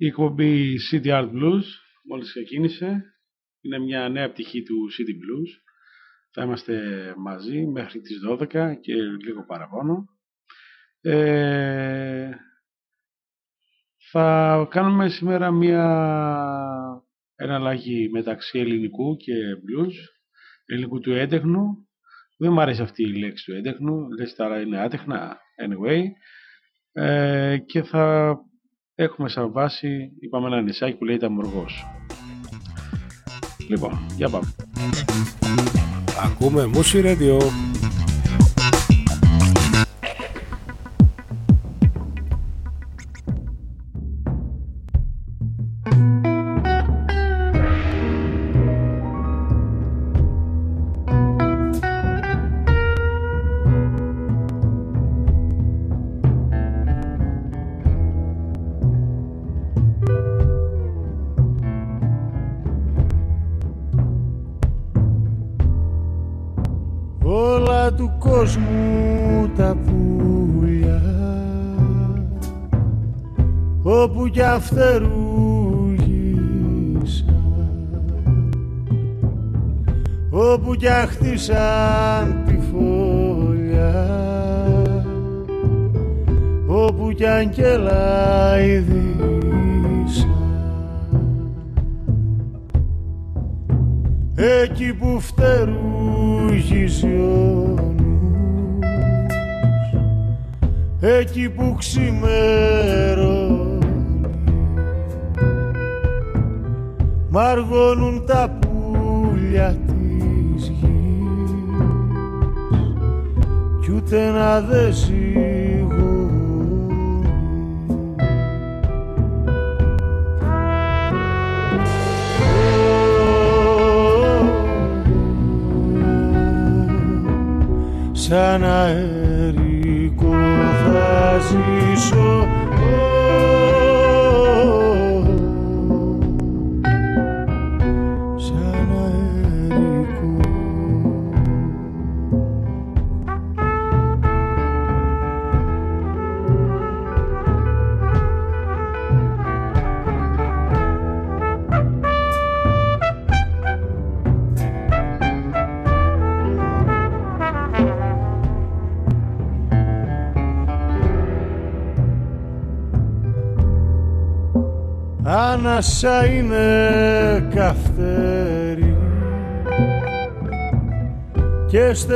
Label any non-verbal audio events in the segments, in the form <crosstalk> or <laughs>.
Η εκπομπή City Art Blues μόλις ξεκίνησε. Είναι μια νέα πτυχή του City Blues. Θα είμαστε μαζί μέχρι τις 12 και λίγο παραπάνω. Ε, θα κάνουμε σήμερα μια εναλλαγή μεταξύ ελληνικού και blues, ελληνικού του έντεχνου. Δεν μου αρέσει αυτή η λέξη του έντεχνου, λες τώρα είναι άτεχνα, anyway. Ε, και θα έχουμε σαν βάση, είπαμε ένα νησάκι που λέγεται Αμοργός. Λοιπόν, για πάμε. Ακούμε Μουσι Radio.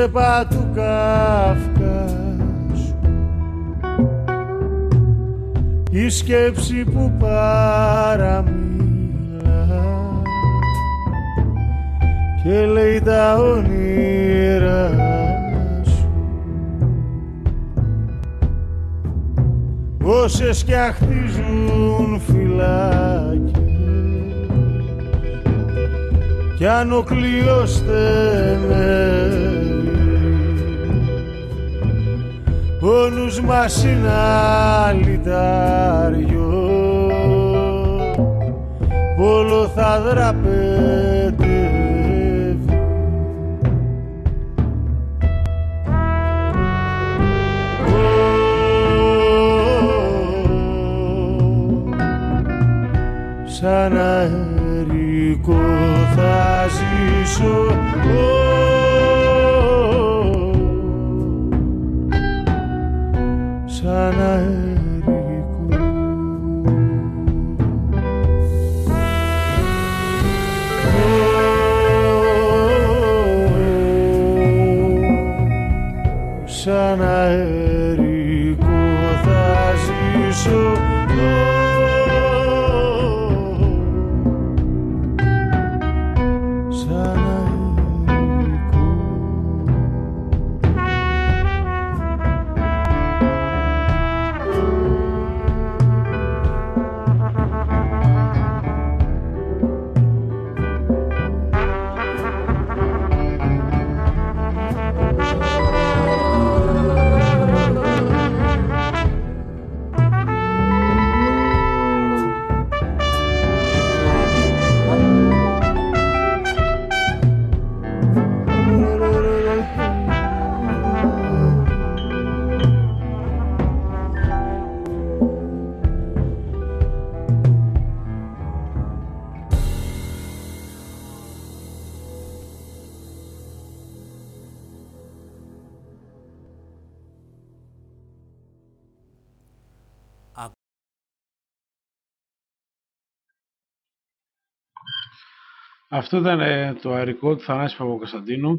Και στεπά του Καυκάσου η σκέψη που παραμίλα. Και λέει τα όνειρα σου. Όσες κι αχτίζουν φυλάκια κι αν ο κλειός θεμέλει ο νους μας είναι αλυτάριο. Όλο θα δραπετεύει. Σαν αερικό θα ζήσω σαν αερικό Αυτό ήταν ε, το αερικό του Θανάση Παπακοσταντίνου.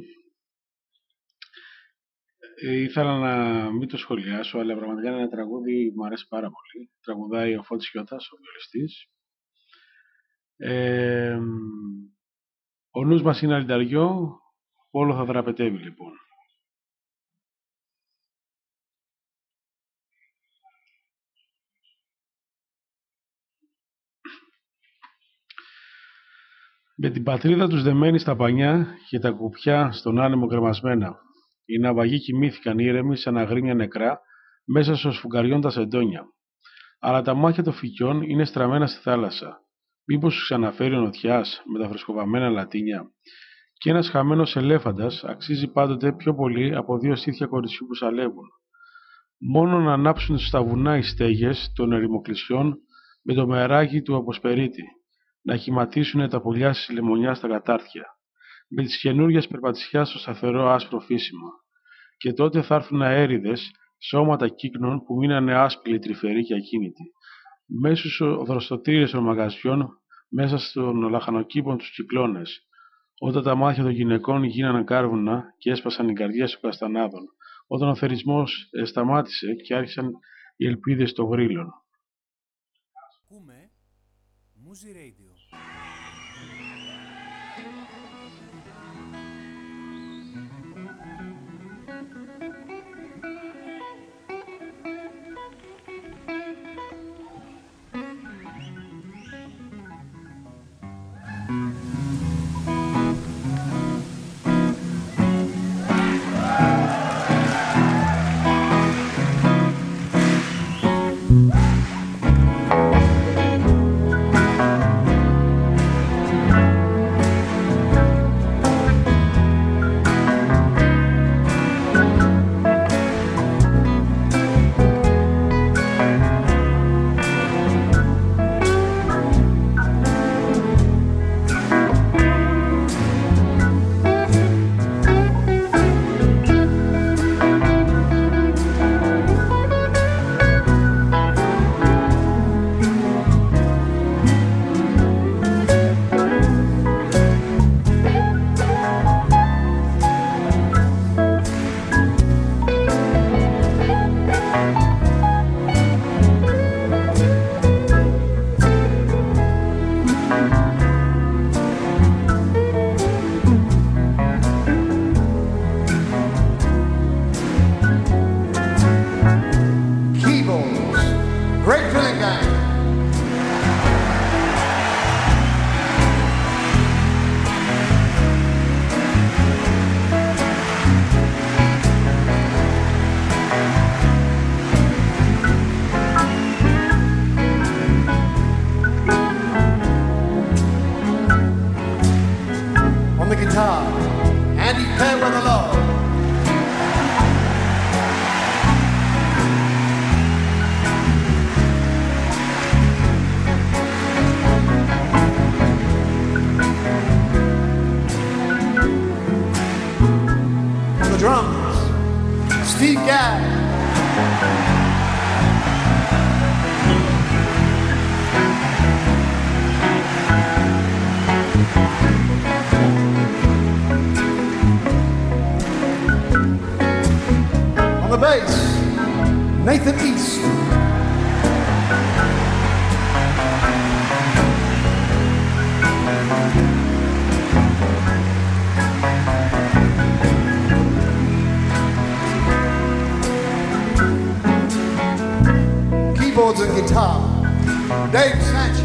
Ε, ήθελα να μην το σχολιάσω, αλλά πραγματικά είναι ένα τραγούδι που μου αρέσει πάρα πολύ. Τραγουδάει ο Φώτης Κιώτας, ο βιολιστής. Ε, ο νους μας είναι αλυταριό, όλο θα δραπετεύει λοιπόν. Με την πατρίδα τους δεμένη στα πανιά και τα κουπιά στον άνεμο κρεμασμένα. Οι ναυαγοί κοιμήθηκαν ήρεμοι σαν αγρίμια νεκρά μέσα στο σφουγγαριών τα σεντόνια. Αλλά τα μάτια των φυκιών είναι στραμμένα στη θάλασσα. Μήπως σου ξαναφέρει ο νοτιάς με τα φρεσκοβαμμένα λατίνια. Και ένας χαμένος ελέφαντας αξίζει πάντοτε πιο πολύ από δύο στήθια κοριτσιού που σαλεύουν. Μόνο να ανάψουν στα βουνά οι στέγες των ερημοκλησιών με το μεράκι του αποσπερίτη να χυματίσουν τα πουλιά στη λεμονιάς στα κατάρτια, με τις καινούργιες περπατησιάς στο σταθερό άσπρο φύσιμο. Και τότε θα έρθουν αέριδες, σώματα κύκνων που μείνανε άσπλοι, τρυφεροί και ακίνητοι. Μέσω στους δροστοτήρες των μαγαζιών, μέσα στον λαχανοκήπων τους κυκλώνες, όταν τα μάτια των γυναικών γίνανε κάρβουνα και έσπασαν οι καρδιές των καστανάδων, όταν ο θερισμός σταμάτησε και άρχισαν οι ελπίδες των γρήλων. holds a guitar. Dave Sanchez.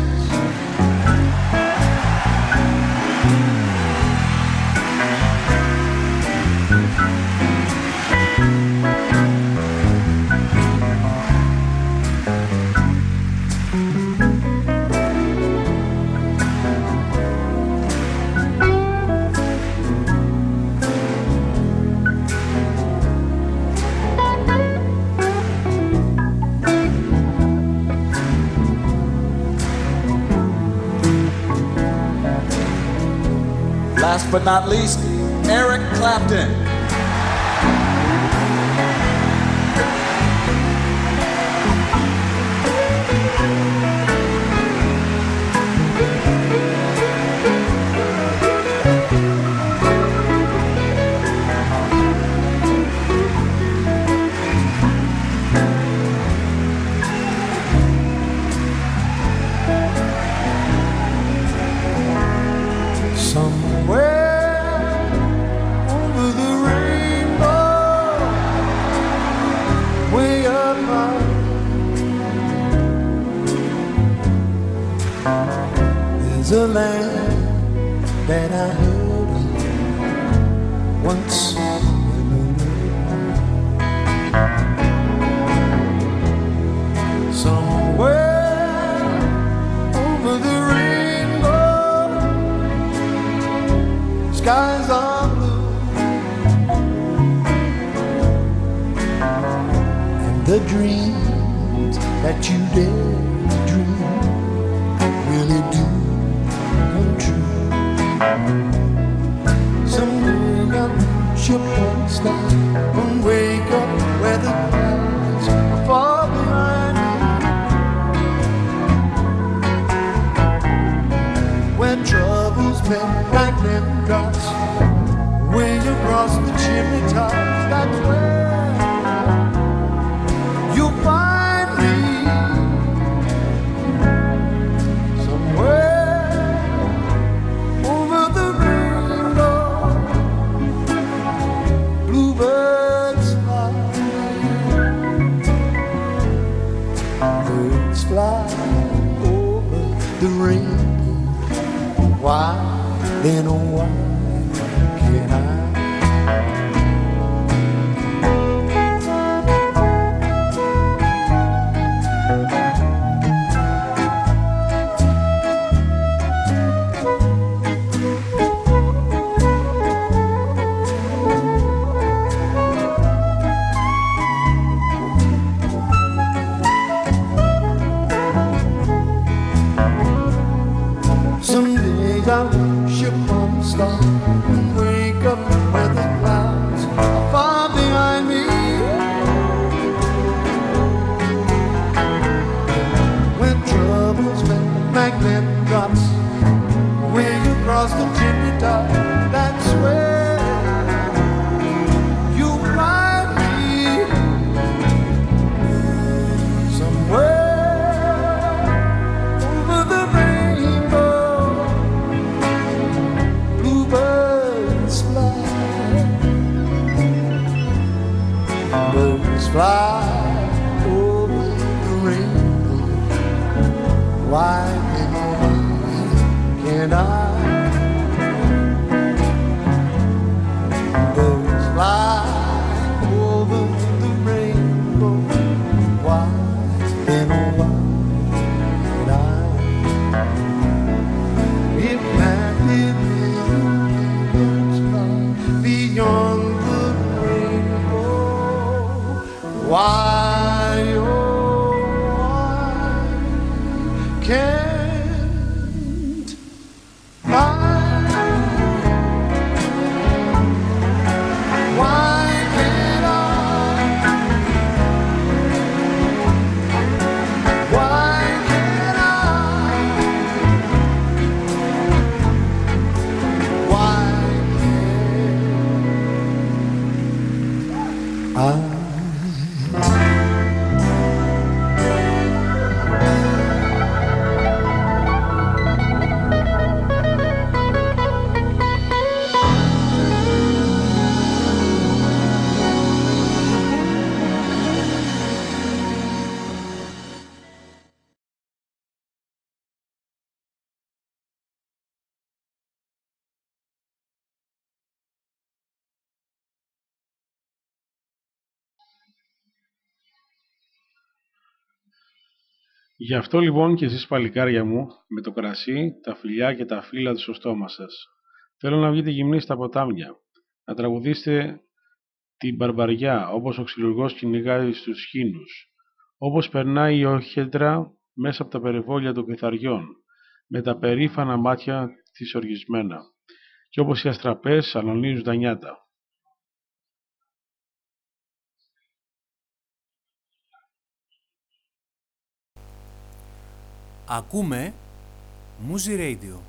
But not least, Eric Clapton. me lay down, ship on the and wake up. Γι' αυτό λοιπόν και εσείς παλικάρια μου, με το κρασί, τα φιλιά και τα φύλλα του στο στόμα σας. Θέλω να βγείτε γυμνοί στα ποτάμια, να τραγουδήσετε την μπαρμπαριά, όπως ο ξυλουργός κυνηγάει στους χήνους, όπως περνάει η όχεντρα μέσα από τα περιβόλια των κεθαριών, με τα περήφανα μάτια της οργισμένα, και όπως οι αστραπές αλωνίζουν τα νιάτα. Ακούμε Muzi Radio.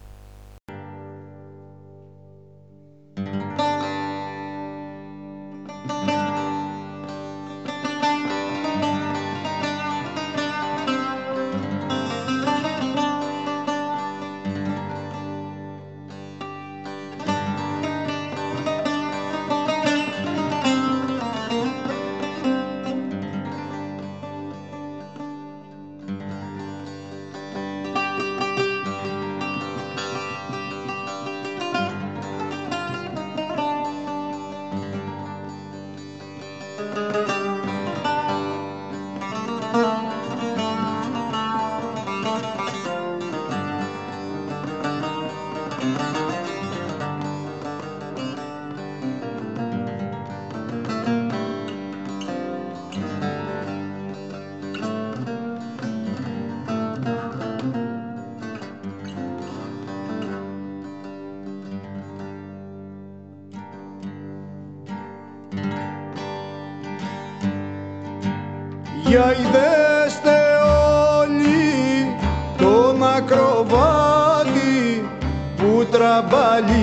Που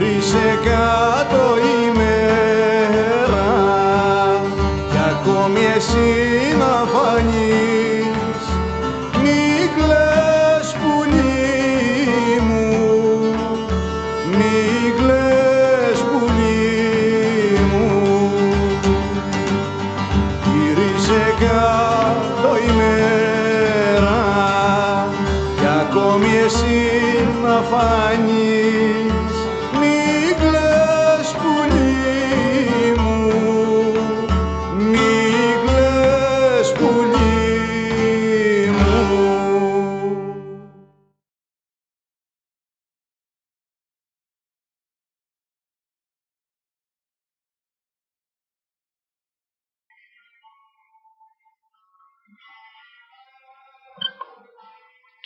Γύρισε κάτω η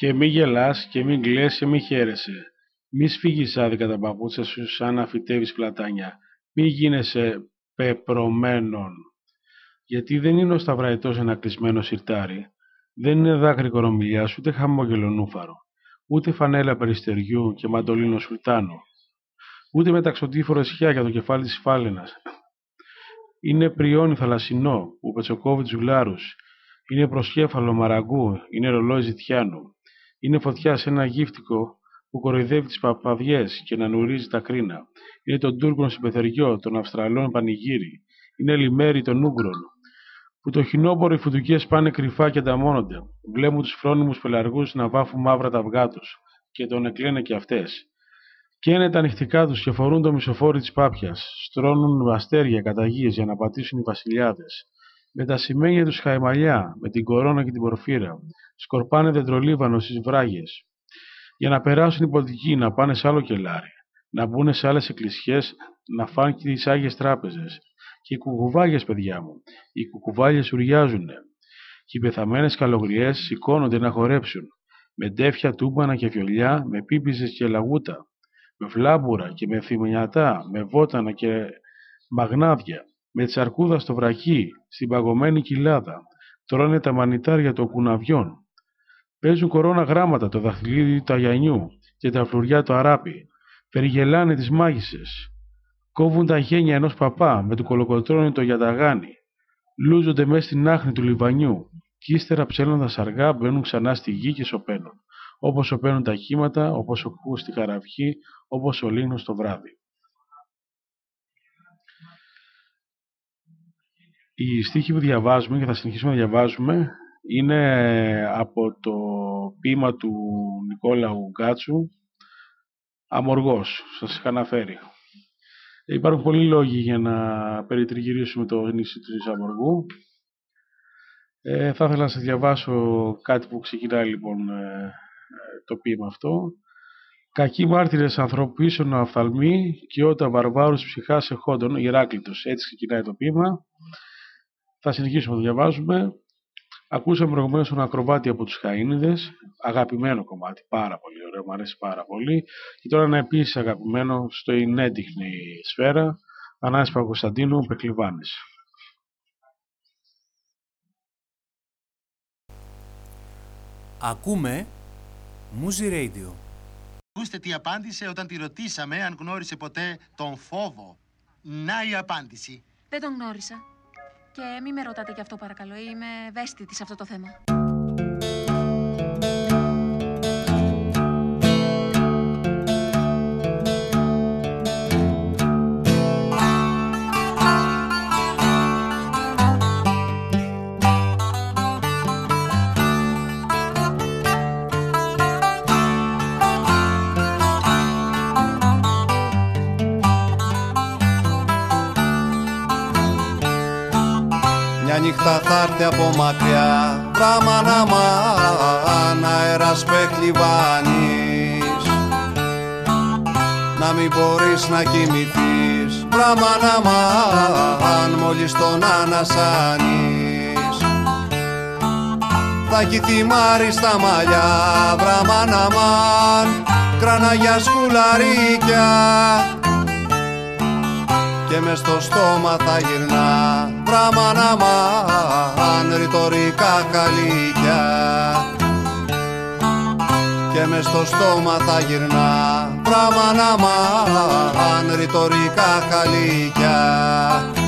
Και μη γελάς και μη κλαις και μη χαίρεσαι. Μη σφίγγεις άδικα τα παπούτσια σου σαν να φυτεύεις πλατάνια. Μη γίνεσαι πεπρωμένον. Γιατί δεν είναι ο σταυραϊτός ένα κλεισμένο σιρτάρι. Δεν είναι δάκρυ κορομιλιάς, ούτε χαμόγελο νούφαρο. Ούτε φανέλα περιστεριού και μαντολίνο σουλτάνου. Ούτε μεταξωτήφορο ισχιά για το κεφάλι της φάλαινας. Είναι πριόνι θαλασσινό που πετσοκόβει τους γλάρους. Είναι προσκέφαλο μαραγκού, είναι ρολόι ζητιάνου. Είναι φωτιά σε ένα γύφτικο που κοροϊδεύει τις παπαδιές και να νουρίζει τα κρίνα. Είναι τον Τούρκων συμπεθεριό, των Αυστραλών πανηγύρι. Είναι λιμέρι των Ούγκρων. Που το χινόπορο οι φουτουκές πάνε κρυφά και ανταμώνονται. Βλέπουν τους φρόνιμους πελαργούς να βάφουν μαύρα τα αυγά τους και τον εκλένε και αυτές. Καίνε τα νυχτικά τους και φορούν το μισοφόρι της πάπιας. Στρώνουν αστέρια κατά γης για να πατήσουν οι βασιλιάδες. Με τα σημαίνια τους χαϊμαλιά, με την κορώνα και την πορφύρα. Σκορπάνε δεντρολίβανο στις βράγες. Για να περάσουν οι πολιτικοί, να πάνε σε άλλο κελάρι. Να μπουν σε άλλες εκκλησιές, να φάνε και τις Άγιες Τράπεζες. Και οι κουκουβάγες, παιδιά μου. Οι κουκουβάγες ουριάζουνε. Και οι πεθαμένες καλογριές σηκώνονται να χορέψουν. Με ντέφια, τούμπανα και φιολιά, με πίπιζες και λαγούτα. Με φλάμπουρα και με θυμιατά, με βότανα και μαγνάδια. Με τσαρκούδα στο βραχί, στην παγωμένη κοιλάδα. Τρώνε τα μανιτάρια των κουναβιών. Παίζουν κορώνα γράμματα το δαχτυλίδι του Αγιανιού και τα φλουριά του Αράπη. Περιγελάνε τις μάγισσες. Κόβουν τα γένια ενός παπά με του κολοκοτρώνει το γιαταγάνι. λούζονται μέσα στην άχνη του λιβανιού και ύστερα ψέλνοντας αργά μπαίνουν ξανά στη γη και σωπαίνουν. Όπως σωπαίνουν τα κύματα, όπως ο στη χαραυγή, όπως ο λίνος το βράδυ. Οι στίχοι που διαβάζουμε και θα συνεχίσουμε να διαβάζουμε είναι από το ποίημα του Νικόλαου Γκάτσου «Αμοργός», σας είχα αναφέρει. Υπάρχουν πολλοί λόγοι για να περιτριγυρίσουμε το νησί του Αμοργού. Ε, θα ήθελα να σας διαβάσω κάτι που ξεκινάει λοιπόν ε, ε, το ποίημα αυτό. Κακοί μάρτυρες ανθρωπίσων αφθαλμοί και όταν βαρβάρους ψυχάς εχόντων, Ηράκλητος, έτσι ξεκινάει το ποίημα. Θα συνεχίσουμε να το διαβάζουμε. Ακούσαμε προηγουμένως τον ακροβάτη από τους Χαΐνιδες, αγαπημένο κομμάτι, πάρα πολύ ωραίο, μου αρέσει πάρα πολύ. Και τώρα ένα επίσης αγαπημένο στο Ινέντιχνη σφαίρα, Ανάσης Παγκοσταντίνου, Πεκλιβάνης. Ακούμε Muzi Radio. Ακούστε τι απάντησε όταν τη ρωτήσαμε αν γνώρισε ποτέ τον φόβο. Να η απάντηση. Δεν τον γνώρισα. Και μην με ρωτάτε γι' αυτό παρακαλώ. Είμαι ευαίσθητη σε αυτό το θέμα. Νύχτα θα έρθει από μακριά. Βράμα να μαν αέρας πεχλιβάνεις Να μην μπορείς να κοιμηθείς. Βράμα να μαν μόλις τον ανασάνεις. Θα έχει θυμάρει στα μαλλιά. Βράμα να μαν Κράνα για σκουλαρίκια. Και μες στο στόμα θα γυρνά πράμα να μαν ρητορικά καλύκια. Και μες στο στόμα θα γυρνά πράμα να μαν ρητορικά καλύκια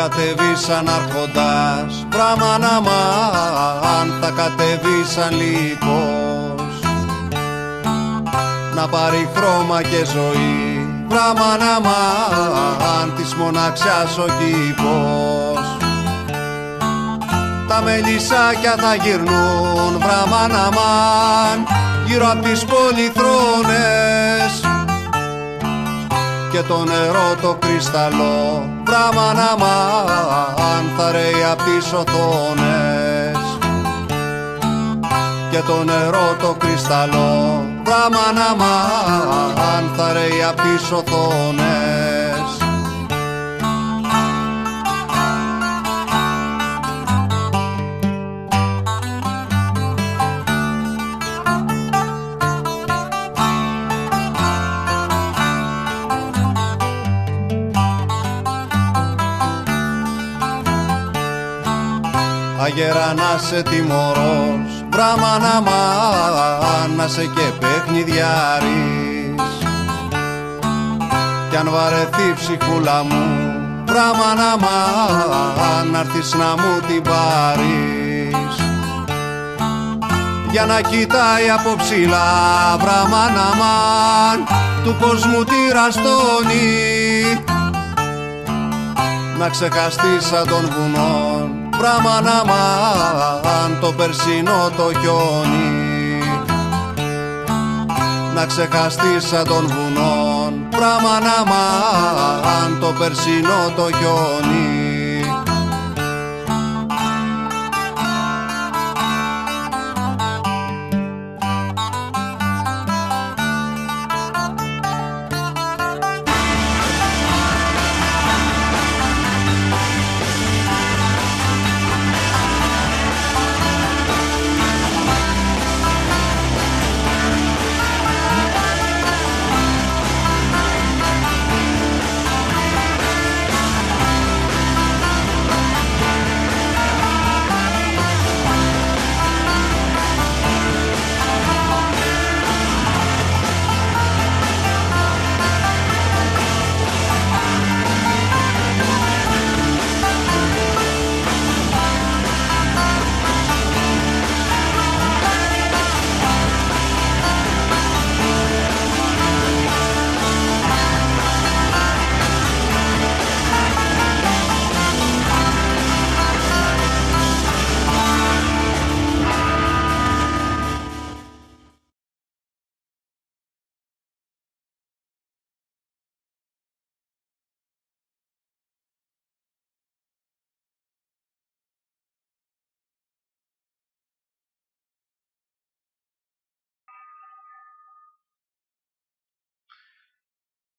κατεβεί σαν αρχοντάς Πράμα να αν θα κατεβεί σαν λύκος Να πάρει χρώμα και ζωή Πράμα να αν της μοναξιάς ο κήπος. Τα μελισσάκια θα γυρνούν Πράμα να Γύρω απ' τις πολυθρόνες και το νερό το κρυσταλλό. Πράμα να αν θα ρέει απ' τις οθόνες. Και το νερό το κρυσταλλό. Πράμα να αν θα ρέει απ' τις οθόνες γέρα να σε τιμωρός. Βράμα να να σε και παιχνιδιάρης. Κι αν βαρεθεί ψυχούλα μου Βράμα να να έρθεις να μου την πάρεις. Για να κοιτάει από ψηλά βράμα να μαν του κόσμου τη ραστόνι να ξεχαστεί σαν των βουνών πράμα να μαν το περσινό το χιόνι. Να ξεχαστείς σαν των βουνών πράμα να μαν το περσινό το χιόνι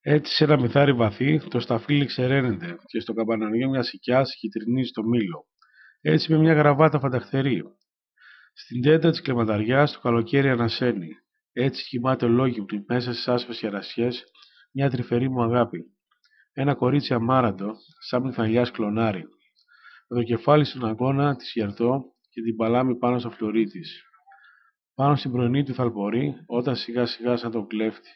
Έτσι σε ένα μυθάρι βαθύ το σταφύλι ξεραίνεται και στο καμπαναριό μιας οικιάς χυτρινίζει το μήλο. Έτσι με μια γραβάτα φανταχτερή. Στην τέντα της κλεματαριά το καλοκαίρι ανασένει. Έτσι κοιμάται ολόγυμνη μέσα στις άσπρες γερασιέ μια τρυφερή μου αγάπη. Ένα κορίτσι αμάραντο, σαν μυθαλιάς κλονάρι. Με το κεφάλι στον αγώνα τη γερθό και την παλάμη πάνω στο φλουρί της. Πάνω στην πρωινή του θαλπορή, όταν σιγά σιγά σαν τον κλέφτη,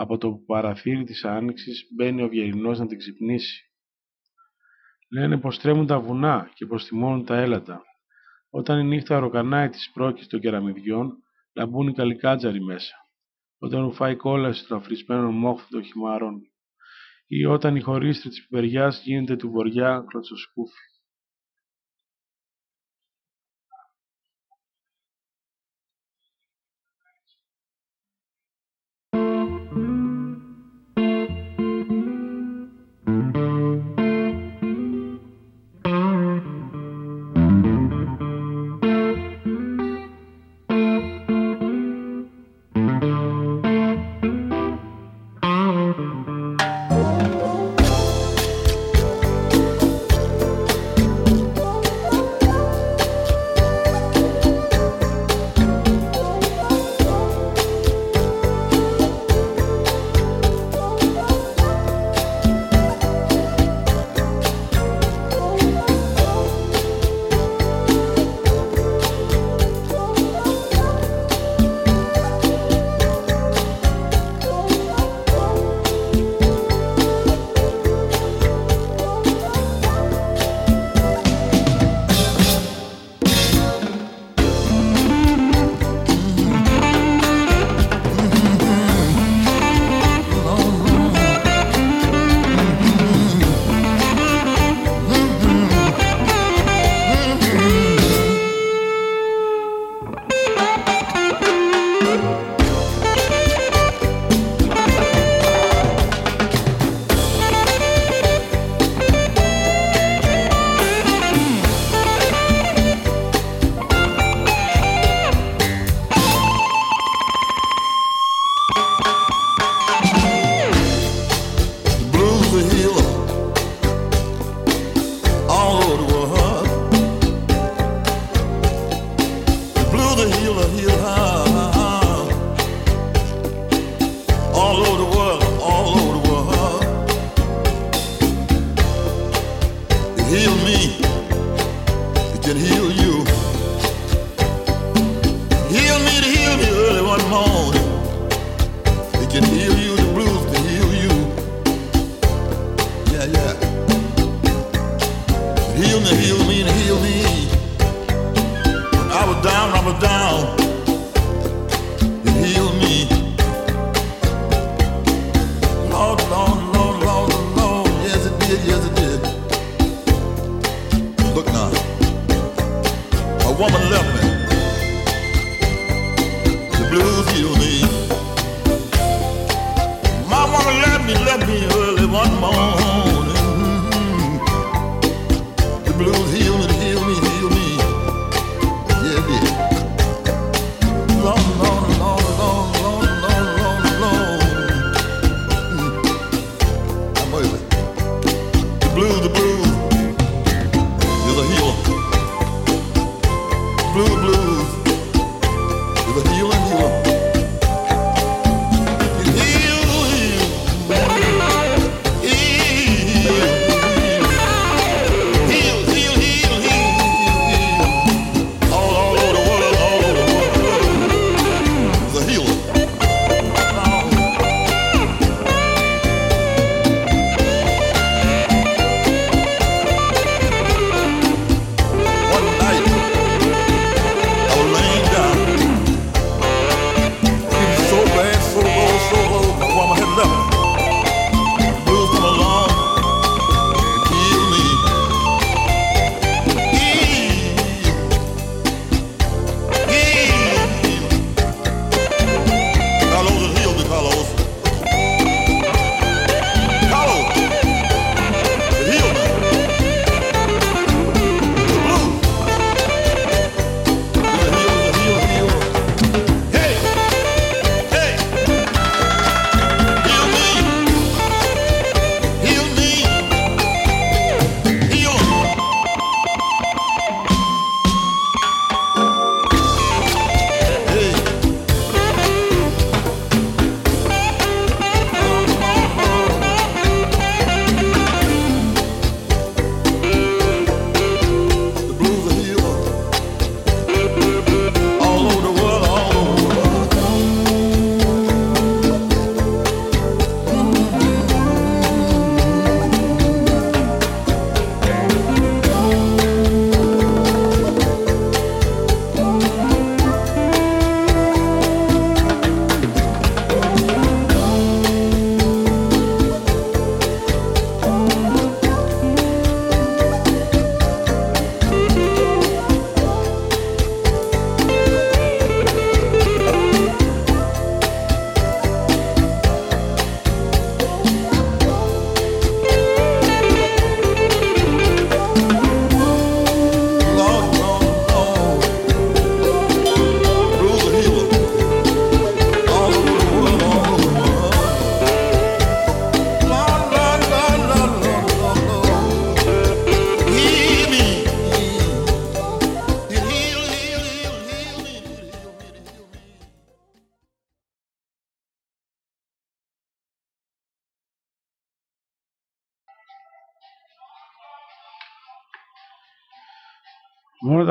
από το παραθύρι της άνοιξης μπαίνει ο Βιερινός να την ξυπνήσει. Λένε πως τρέμουν τα βουνά και πως θυμώνουν τα έλατα. Όταν η νύχτα ροκανάει τις πρόκειες των κεραμιδιών, λαμπούν οι καλικάτζαροι μέσα. Όταν ρουφάει κόλαση των αφρισμένων μόχθων των χυμάρων, ή όταν η χωρίστρια της πιπεριάς γίνεται του βοριά κλωτσοσκούφι.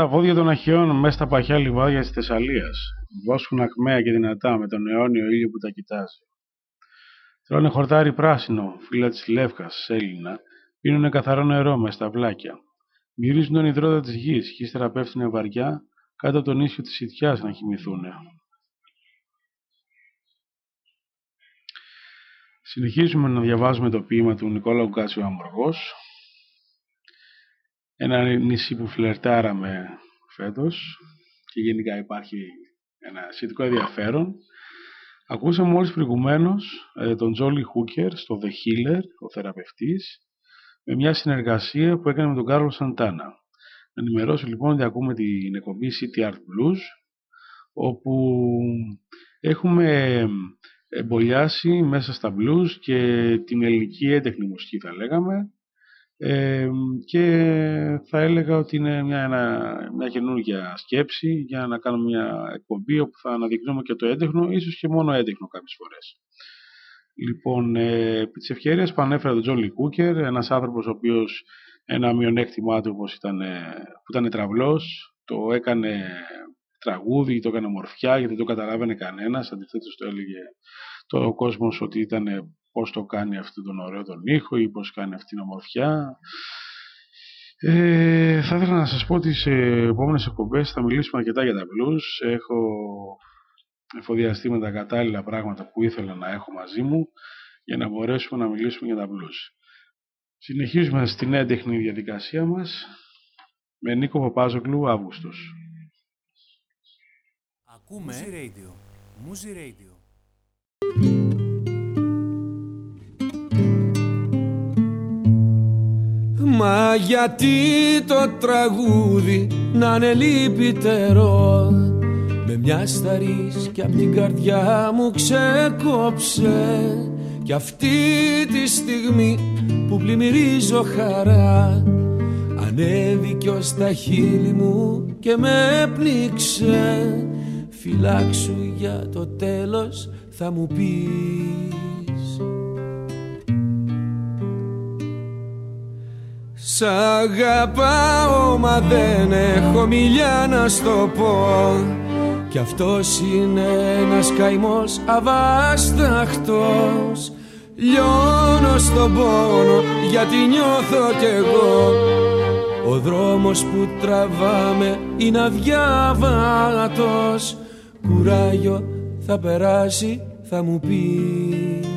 Τα πόδια των αρχαίων μέσα στα παχιά λιβάδια της Θεσσαλίας βόσκουν ακμαία και δυνατά με τον αιώνιο ήλιο που τα κοιτάζει. Τρώνε χορτάρι πράσινο, φύλλα της Λεύκας, Έλληνα, πίνουνε καθαρό νερό μες στα βλάκια. Μυρίζουν τον υδρότα της γης και ύστερα πέφτουνε βαριά κάτω από τον ίσιο της σιτιάς να κοιμηθούνε. Συνεχίζουμε να διαβάζουμε το ποίημα του Νικόλαου Κάτσιου Αμοργός, ένα νησί που φλερτάραμε φέτος και γενικά υπάρχει ένα σχετικό ενδιαφέρον. Ακούσαμε μόλις προηγουμένως ε, τον Τζόλι Χούκερ στο The Healer, ο θεραπευτής, με μια συνεργασία που έκανε με τον Κάρλος Σαντάνα. Να ενημερώσω λοιπόν ότι ακούμε την εκπομπή City Art Blues, όπου έχουμε εμπολιάσει μέσα στα blues και την ελληνική έντεχνη μουσική θα λέγαμε ε, και θα έλεγα ότι είναι μια, ένα, μια καινούργια σκέψη για να κάνουμε μια εκπομπή όπου θα αναδεικνύουμε και το έντεχνο, ίσως και μόνο έντεχνο κάποιες φορές. Λοιπόν, ε, επί της ευκαιρίας που ανέφερα τον Τζόλι Κούκερ, ένας άνθρωπος ο οποίος ένα μειονέκτημά του όπως ήταν, που ήταν τραυλός, το έκανε τραγούδι, το έκανε μορφιά γιατί δεν το καταλάβαινε κανένας, αντιθέτως το έλεγε το κόσμος ότι ήταν πώς το κάνει αυτόν τον ωραίο τον ήχο ή πώς κάνει αυτή την ομορφιά. Ε, θα ήθελα να σας πω ότι σε επόμενες εκπομπές θα μιλήσουμε αρκετά για τα blues. Έχω εφοδιαστεί με τα κατάλληλα πράγματα που ήθελα να έχω μαζί μου για να μπορέσουμε να μιλήσουμε για τα blues. Συνεχίζουμε στην έντεχνη διαδικασία μας με Νίκο Παπάζογλου Αύγουστος. Ακούμε Radio. Muzi Radio. Μα γιατί το τραγούδι να είναι λυπητερό; Με μια σταρίς κι απ' την καρδιά μου ξεκόψε. Κι αυτή τη στιγμή που πλημμυρίζω χαρά Ανέβηκε ως τα χείλη μου και με πνίξε. Φυλάξου για το τέλος θα μου πεις Σ' αγαπάω μα δεν έχω μιλιά να στο πω. Κι αυτός είναι ένας καημός αβάσταχτος. Λιώνω στον πόνο γιατί νιώθω κι εγώ. Ο δρόμος που τραβάμε είναι αδιάβατος Κουράγιο θα περάσει θα μου πεις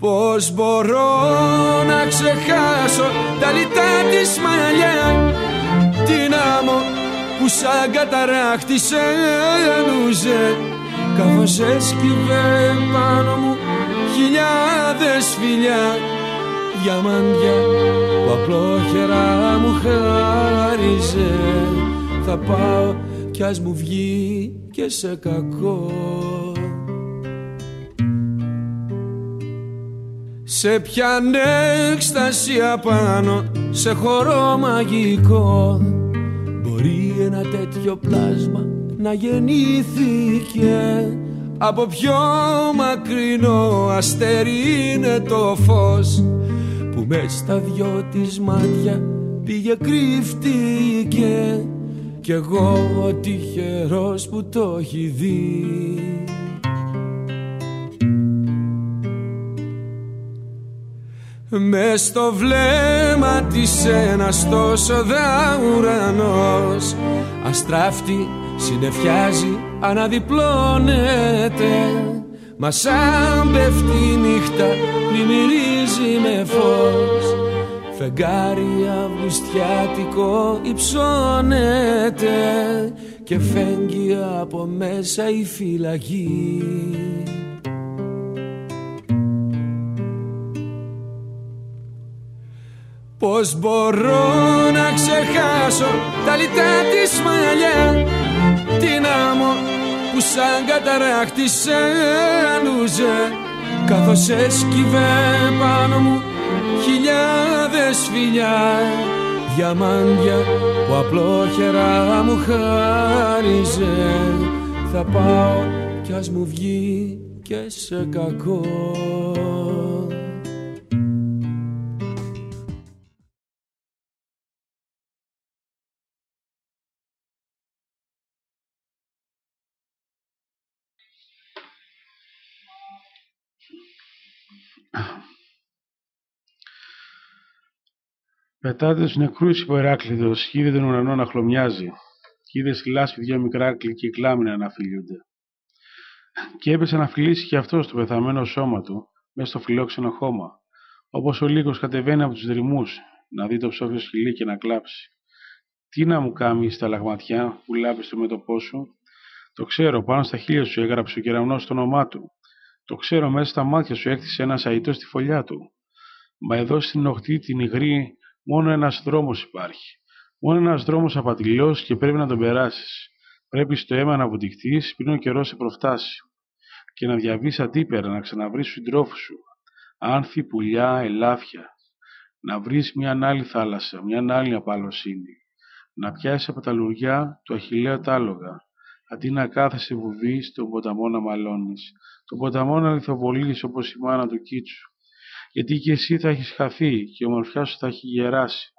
Πώς μπορώ να ξεχάσω τα λιτά της μαλλιά Την άμμο που σαν καταράχτη σε λούζε Καθώς έσκυβε πάνω μου χιλιάδες φιλιά Διαμάντια που απλόχερα μου χάριζε. Θα πάω κι ας μου βγει και σε κακό Σε πιαν έκσταση απάνω σε χώρο μαγικό. Μπορεί ένα τέτοιο πλάσμα να γεννήθηκε. Από πιο μακρινό αστέρι είναι το φως Που μες στα δυο της μάτια πήγε κρύφτηκε. Κι εγώ ο τυχερός που το έχει δει με στο βλέμμα της ένας τόσο ουρανός Αστράφτη συνεφιάζει αναδιπλώνεται. Μα σαν πέφτει η νύχτα πλημμυρίζει με φως. Φεγγάρι αυγουστιάτικο υψώνεται Και φέγγει από μέσα η φυλακή Πώς μπορώ να ξεχάσω τα λιτά της μαλλιά Την άμμο που σαν καταράχτη σε λούζε Καθώς έσκυβε πάνω μου χιλιάδες φιλιά Διαμάντια που απλόχερα μου χάριζε. Θα πάω κι ας μου βγει και σε κακό Πετάτε τους νεκρούς, είπε ο Ηράκλειτος, και είδε τον ουρανό να χλωμιάζει. Και είδε στη λάσπη δυο μικρά κυκλάμινα να φιλιούνται. Και έπεσε να φιλήσει και αυτός το πεθαμένο σώμα του, μέσα στο φιλόξενο χώμα. Όπως ο λύκος κατεβαίνει από τους δρυμούς, να δει το ψόφιο σκυλί και να κλάψει. Τι να μου κάνει στα λαγματιά που λάπει στο μέτωπό σου. Το ξέρω, πάνω στα χείλια σου έγραψε ο κεραυνός το όνομά του. Το ξέρω, μέσα στα μάτια σου έκτισε ένας αητό στη φωλιά του. Μα εδώ στην οχτή την υγρή μόνο ένας δρόμος υπάρχει. Μόνο ένας δρόμος απατηλός και πρέπει να τον περάσεις. Πρέπει στο αίμα να βουτυχτείς πριν ο καιρός σε προφτάσει. Και να διαβείς αντίπερα, να ξαναβρεις του συντρόφους σου. Άνθη, πουλιά, ελάφια. Να βρεις μια άλλη θάλασσα, μια άλλη απαλωσύνη. Να πιάσεις από τα λουριά του αχιλαίου άλογα. Αντί να κάθεσαι βουβή στον ποταμό να μαλώνεις. Τον ποταμό να λιθοβολείς όπως η μάνα του κίτσου γιατί και εσύ θα έχεις χαθεί και η ομορφιά σου θα έχει γεράσει.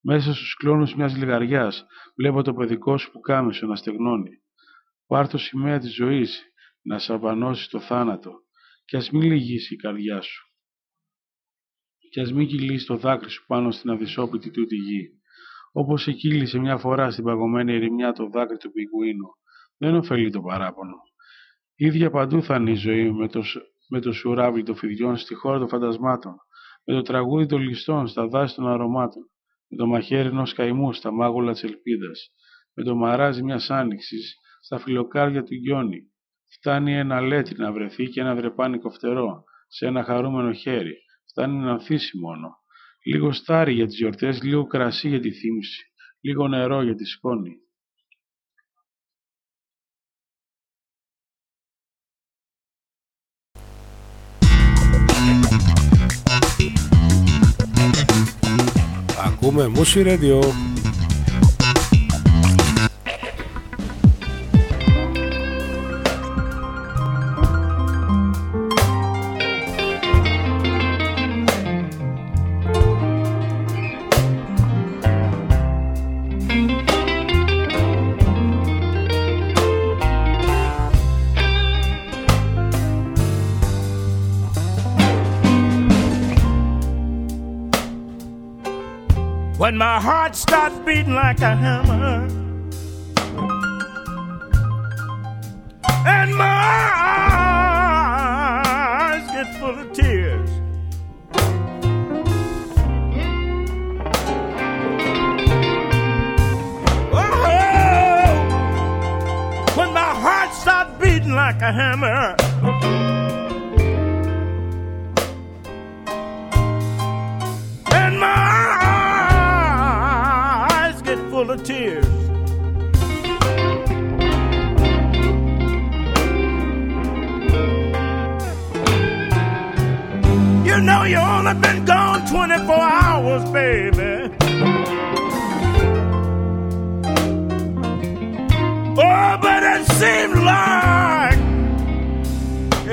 Μέσα στους κλόνους μιας λιγαριάς βλέπω το παιδικό σου που κάμισο να στεγνώνει. Πάρ' το σημαία της ζωής να σαπανώσει το θάνατο και ας μην λυγίσει η καρδιά σου. Και ας μην κυλήσει το δάκρυ σου πάνω στην αδυσόπιτη τούτη γη. Όπως εκύλησε μια φορά στην παγωμένη ερημιά το δάκρυ του πιγκουίνου, δεν ωφελεί το παράπονο. Ίδια παντού θα είναι η ζωή με το με το σουράβλι των φιδιών στη χώρα των φαντασμάτων, με το τραγούδι των ληστών στα δάση των αρωμάτων, με το μαχαίρι ενός καημού στα μάγουλα της ελπίδας, με το μαράζι μιας άνοιξης στα φιλοκάρια του γιόνι. Φτάνει ένα λέτι να βρεθεί και ένα δρεπάνικο φτερό σε ένα χαρούμενο χέρι. Φτάνει να ανθίσει μόνο. Λίγο στάρι για τις γιορτές, λίγο κρασί για τη θύμηση, λίγο νερό για τη σκόνη. Ακούμε Μουσι Radio. When heart starts beating like a hammer. And my eyes get full of tears. Oh, when my heart starts beating like a hammer tears You know you only been gone 24 hours, baby. Oh, but it seemed like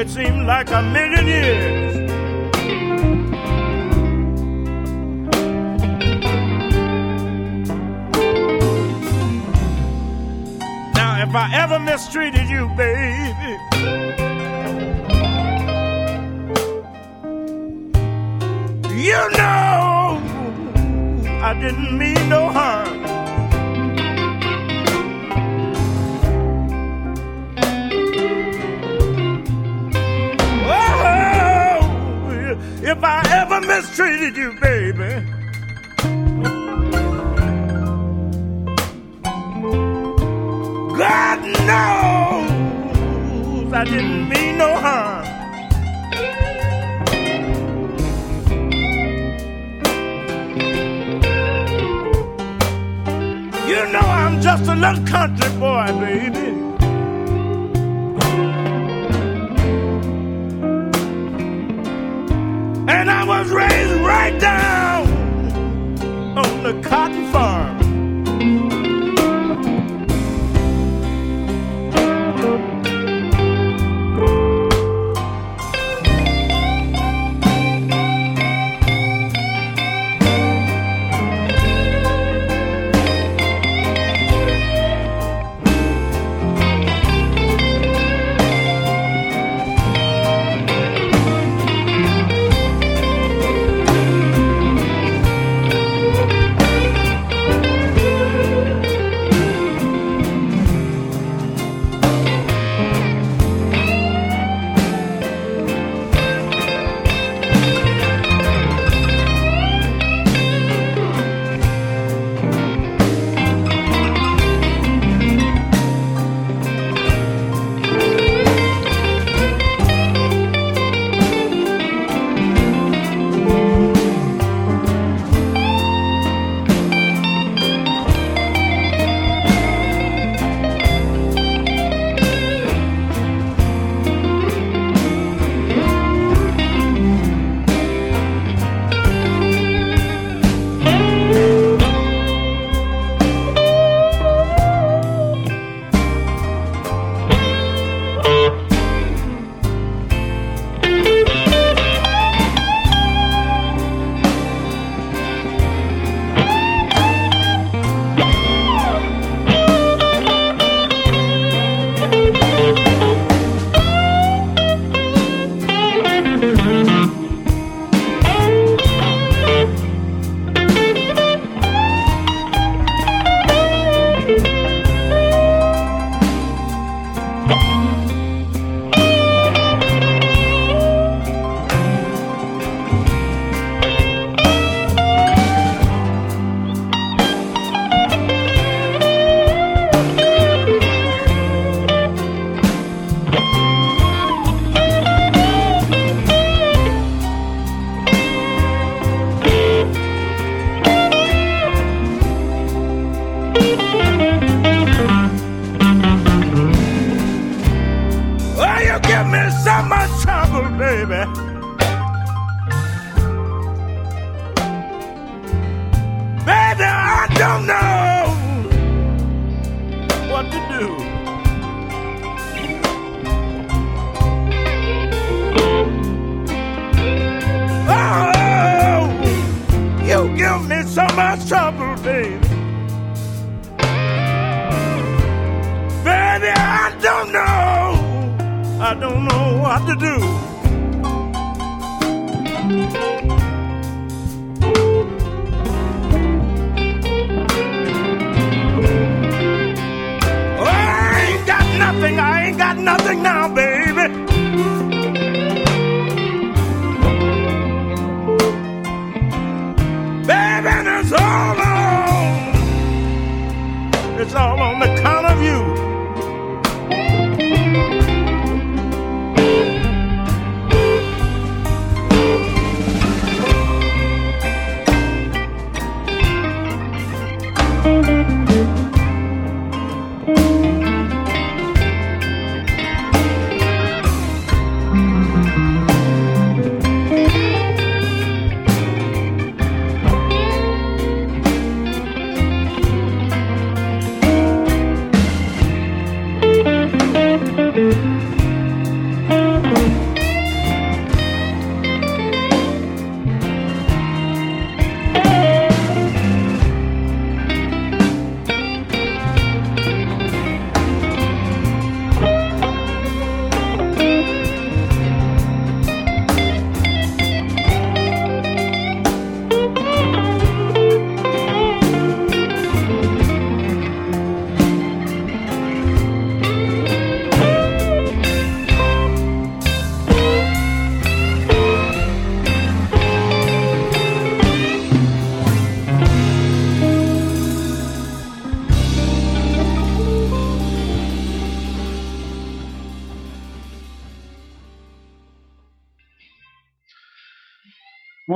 it seemed like a million years. If I ever mistreated you, baby. You know I didn't mean no harm. Oh, if I ever mistreated you, baby. God knows I didn't mean no harm. You know I'm just a little country boy, baby. And I was raised right down on the cotton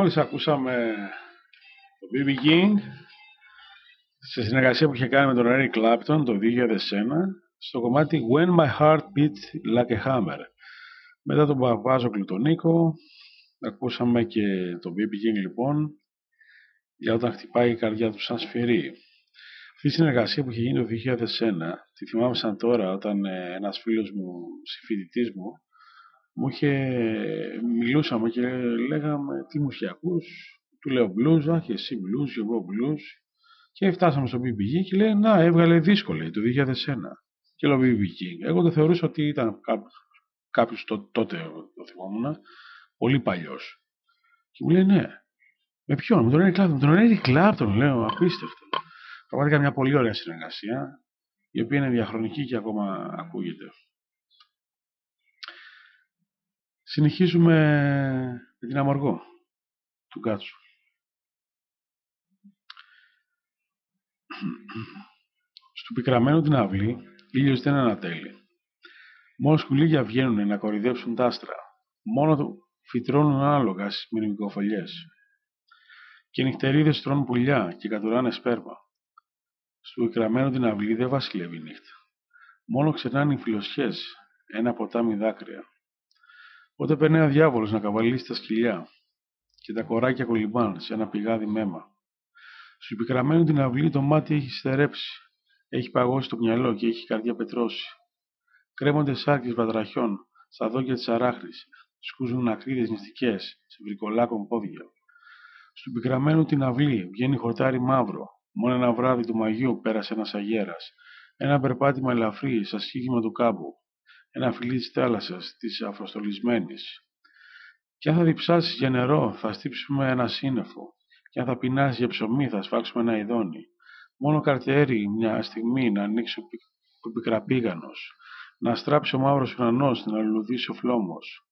Μόλις ακούσαμε το BB King σε συνεργασία που είχε κάνει με τον Eric Clapton το 2001 στο κομμάτι When My Heart Beat Like a Hammer. Μετά τον Παπάζο Κλουτονίκο ακούσαμε και το BB King λοιπόν για όταν χτυπάει η καρδιά του σαν σφυρί. Αυτή η συνεργασία που είχε γίνει το 2001 τη θυμάμαι σαν τώρα όταν ε, ένας φίλος μου, συμφοιτητής μου μου είχε, μιλούσαμε και λέγαμε τι μουσιακούς, του λέω blues, αχ εσύ blues, και εγώ blues και φτάσαμε στο BB και λέει να έβγαλε δίσκο λέει το 2001 και λέω BB King. Εγώ το θεωρούσα ότι ήταν κάποιος, κάποιος τότε το θυμόμουν, πολύ παλιός. Και μου λέει ναι, με ποιον, με τον Eric Clapton, με τον Eric Clapton λέω, απίστευτο. Πραγματικά μια πολύ ωραία συνεργασία, η οποία είναι διαχρονική και ακόμα ακούγεται. Συνεχίζουμε με την αμοργό του Κάτσου. Στου πικραμένο την αυλή, ήλιος δεν ανατέλει. Μόνο σκουλίγια βγαίνουν να κορυδέψουν τα άστρα. Μόνο του φυτρώνουν άλογα στις μυρμικοφολιές. Και νυχτερίδες τρώνε πουλιά και κατουράνε σπέρμα. Στου πικραμένο την αυλή δεν βασιλεύει η νύχτα. Μόνο ξερνάνε οι φιλοσιές, ένα ποτάμι δάκρυα. Οπότε παίρνει ένα διάβολος να καβαλήσει τα σκυλιά και τα κοράκια κολυμπάν σε ένα πηγάδι μέμα. Στου πικραμένου την αυλή το μάτι έχει στερέψει, έχει παγώσει το μυαλό και έχει καρδιά πετρώσει. Κρέμονται σάρκες βατραχιών στα δόκια της αράχνης, σκούζουν ακρίδες νηστικές σε βρικολάκων πόδια. Στου πικραμένου την αυλή βγαίνει χορτάρι μαύρο, μόνο ένα βράδυ του μαγείου πέρασε ένας αγέρας. Ένα περπάτημα ελαφρύ στα σχήγημα του κάμπου, ένα φιλί της θάλασσας, της αφροστολισμένης. Και αν θα διψάσεις για νερό, θα στύψουμε ένα σύννεφο. Και αν θα πεινάσεις για ψωμί, θα σφάξουμε ένα ειδόνι. Μόνο καρτέρι μια στιγμή να ανοίξει ο πικραπήγανος, να στράψει ο μαύρος ουρανός, να λουλουδήσει ο φλόμος.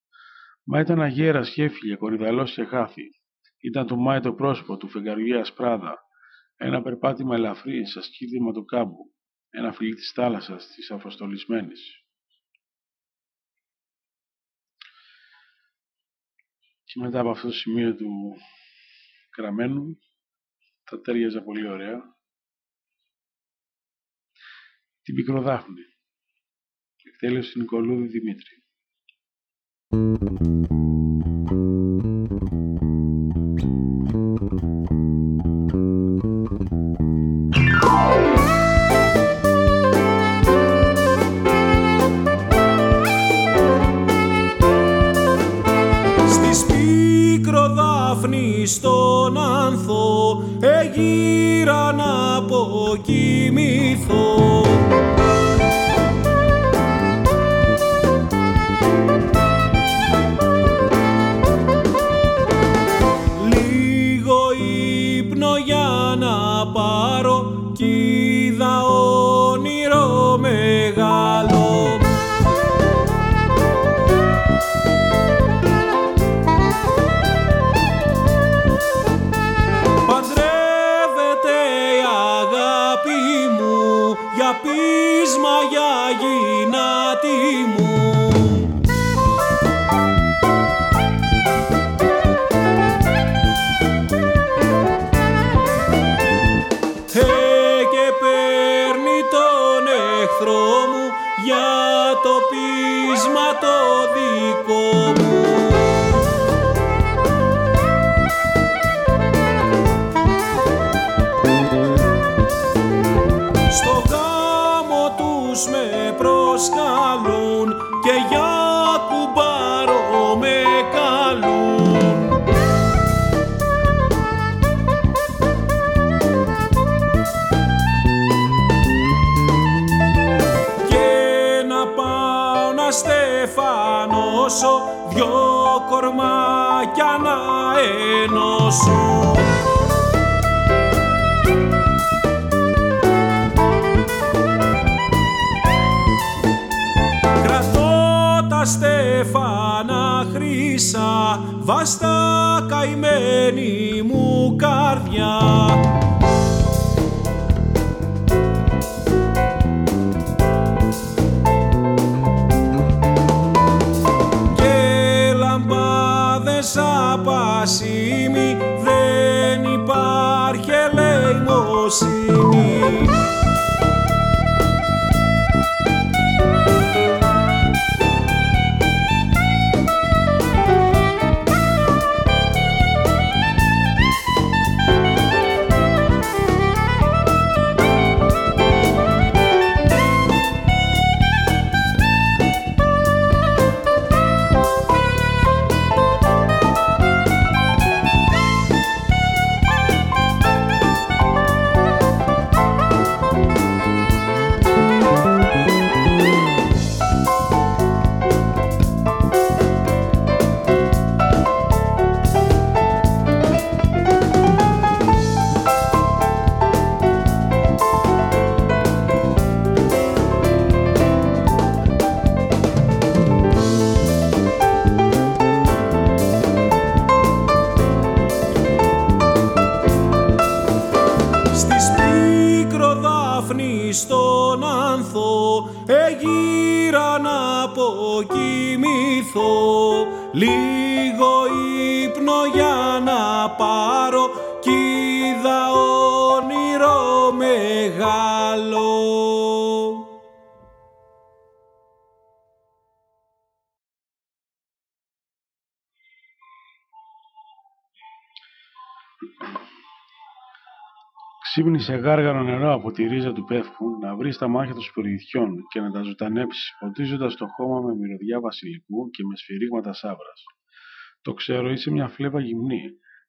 Μα ήταν αγέρας και έφυγε, κορυδαλός και χάθη. Ήταν το Μάη το πρόσωπο του φεγγαριού ασπράδα. Ένα περπάτημα ελαφρύ, σαν σκίδημα του κάμπου. Ένα φιλί της θάλασσας, της αφροστολισμένης. Μετά από αυτό το σημείο του κραμένου θα τέριαζε πολύ ωραία. Την Πικροδάφνη. Εκτέλεση Νικολούδη Δημήτρη. Κορμάκια να ενώσω. Κρατώ τα στέφανα χρύσα, βάστα καημένη μου καρδιά. Λαμπάδες απασίμη δεν υπάρχει ελεημοσύνη. Ξύπνησε γάργαρο νερό από τη ρίζα του πεύκου να βρεις στα μάτια των σπουργητιών και να τα ζωντανέψεις, ποτίζοντα το χώμα με μυρωδιά βασιλικού και με σφυρίγματα σάβρας. Το ξέρω, είσαι μια φλέβα γυμνή,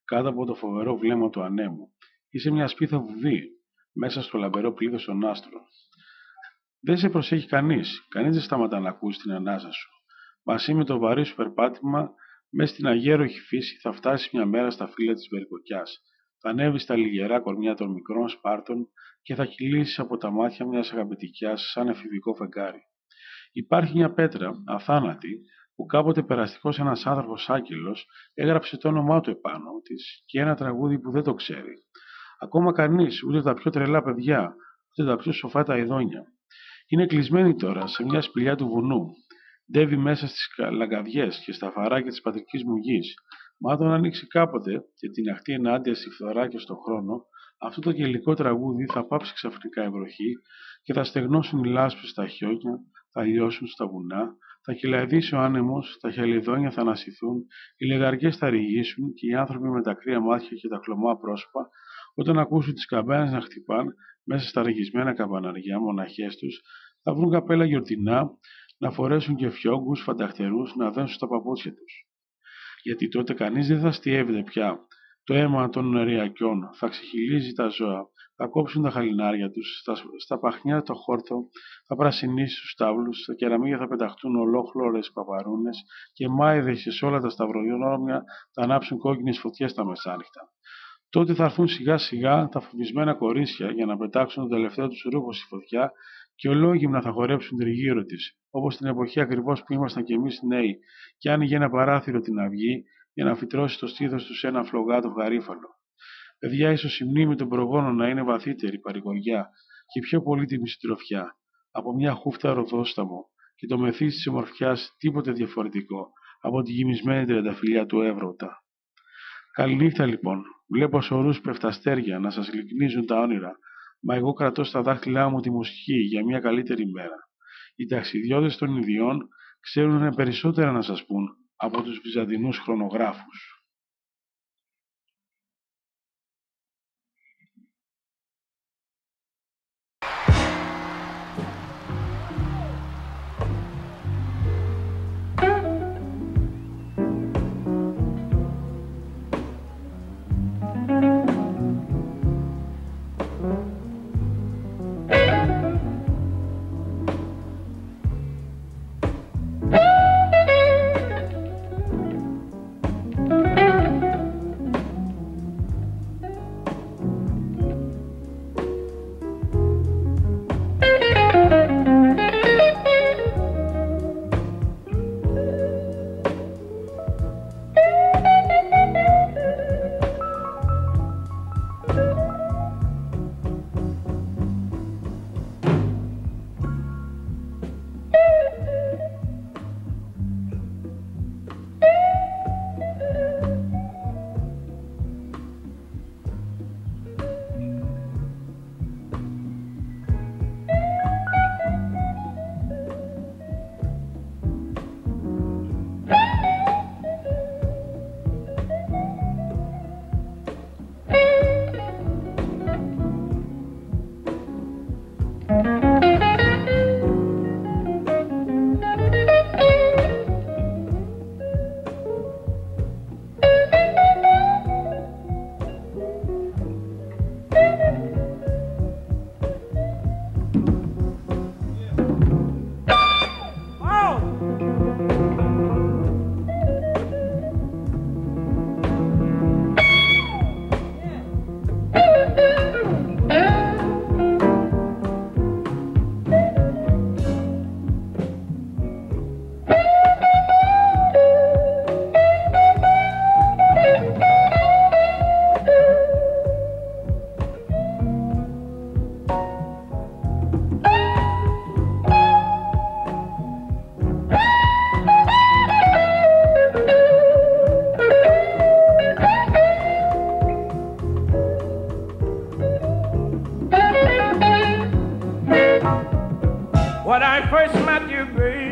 κάτω από το φοβερό βλέμμα του ανέμου. Είσαι μια σπίθα βουβή, μέσα στο λαμπερό πλήθος των άστρων. Δεν σε προσέχει κανείς, κανείς δεν σταματά να ακούσει την ανάσα σου. Μαζί με το βαρύ σου περπάτημα, μέσα στην αγέροχη φύση θα φτάσεις μια μέρα στα φύλλα της βερκοκιάς. Θα ανέβεις στα λιγερά κορμιά των μικρών σπάρτων και θα κυλήσεις από τα μάτια μιας αγαπητικιάς σαν εφηβικό φεγγάρι. Υπάρχει μια πέτρα, αθάνατη, που κάποτε περαστικός ένας άνθρωπος άγγελος έγραψε το όνομά του επάνω της και ένα τραγούδι που δεν το ξέρει. Ακόμα κανείς, ούτε τα πιο τρελά παιδιά, ούτε τα πιο σοφά τα ειδόνια. Είναι κλεισμένη τώρα σε μια σπηλιά του βουνού. Ντεύει μέσα στις λαγκαδιές και στα φαράκια της πατρικής μου γης. Μα αν τον ανοίξει κάποτε και την αχτεί ενάντια στη φθορά και στον χρόνο, αυτό το γελικό τραγούδι θα πάψει ξαφνικά η βροχή και θα στεγνώσουν οι λάσπες στα χιόνια, θα λιώσουν στα βουνά, θα κυλαδίσει ο άνεμος, τα χελιδόνια θα ανασυθούν, οι λεγαριές θα ρηγήσουν και οι άνθρωποι με τα κρύα μάτια και τα χλωμά πρόσωπα, όταν ακούσουν τις καμπάνες να χτυπάν μέσα στα ρηγισμένα καμπαναριά μοναχές τους, θα βρουν καπέλα γιορτινά, να φορέσουν και φιόγκους φανταχτερούς να δέσουν στα παπούτσια τους. Γιατί τότε κανείς δεν θα στιεύεται πια το αίμα των νεριακιών, θα ξεχυλίζει τα ζώα, θα κόψουν τα χαλινάρια τους, στα, στα παχνιά το χόρτο θα πρασινίσει τους τάβλους, στα κεραμίδια θα πεταχτούν ολόχλωρες παπαρούνες και μάιδες και σε όλα τα σταυροδιόνια θα ανάψουν κόκκινες φωτιές τα μεσάνυχτα. Τότε θα έρθουν σιγά σιγά τα φοβισμένα κορίτσια για να πετάξουν τον τελευταίο τους ρούχο στη φωτιά και ολόγυμνα θα χορέψουν τριγύρω της, όπως την εποχή ακριβώς που ήμασταν κι εμείς νέοι, και άνοιγε ένα παράθυρο την αυγή για να φυτρώσει το στήθος τους σε ένα φλογάτο γαρίφαλο. Παιδιά, ίσως η μνήμη των προγόνων να είναι βαθύτερη παρηγοριά και πιο πολύτιμη συντροφιά από μια χούφτα ροδόσταμο και το μεθύ της ομορφιάς τίποτε διαφορετικό από τη γυμισμένη τριανταφυλιά του Εύρωτα. Καληνύχτα λοιπόν. Βλέπω σωρούς πεφταστέρια να σας λυκνίζουν τα όνειρα, μα εγώ κρατώ στα δάχτυλά μου τη μουσική για μια καλύτερη μέρα. Οι ταξιδιώτες των ιδιών ξέρουν περισσότερα να σας πούν από τους βυζαντινούς χρονογράφους. I first met you, baby.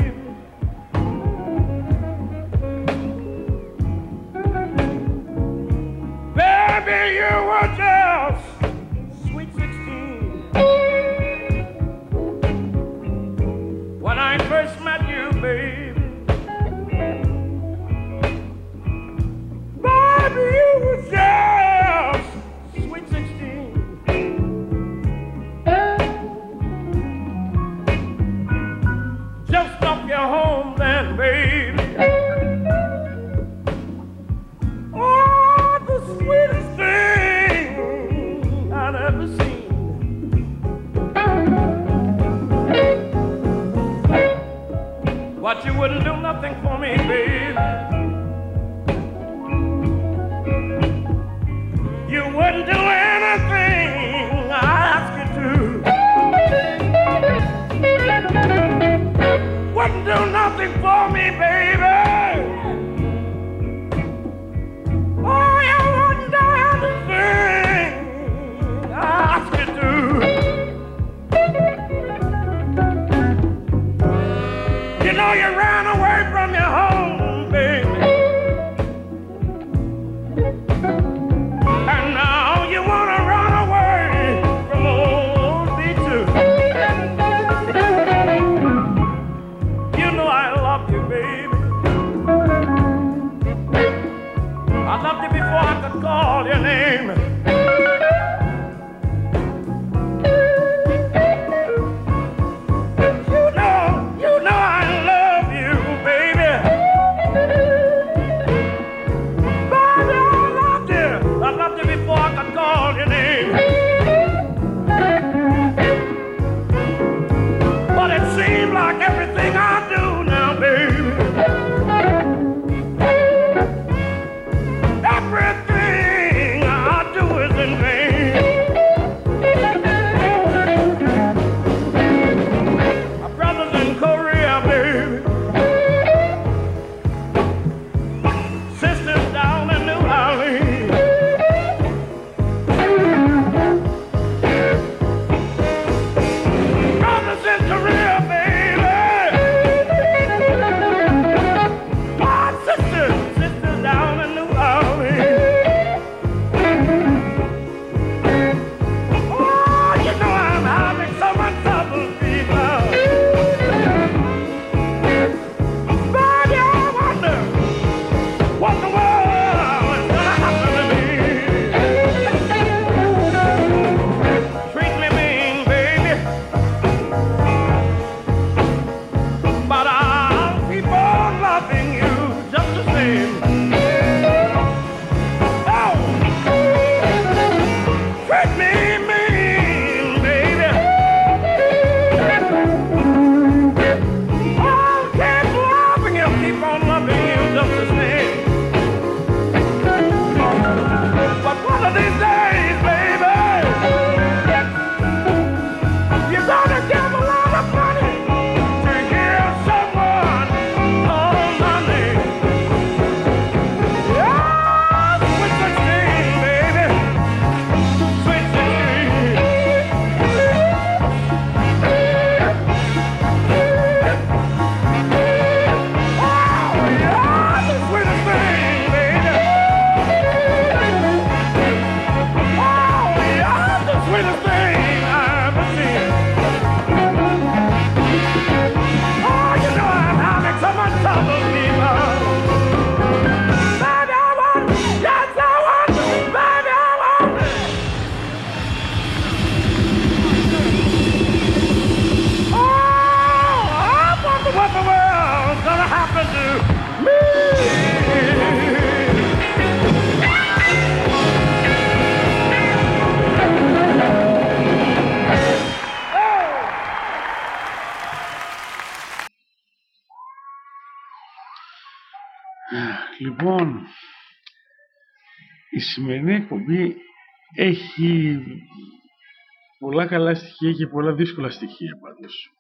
πολλά καλά στοιχεία και πολλά δύσκολα στοιχεία πάντως.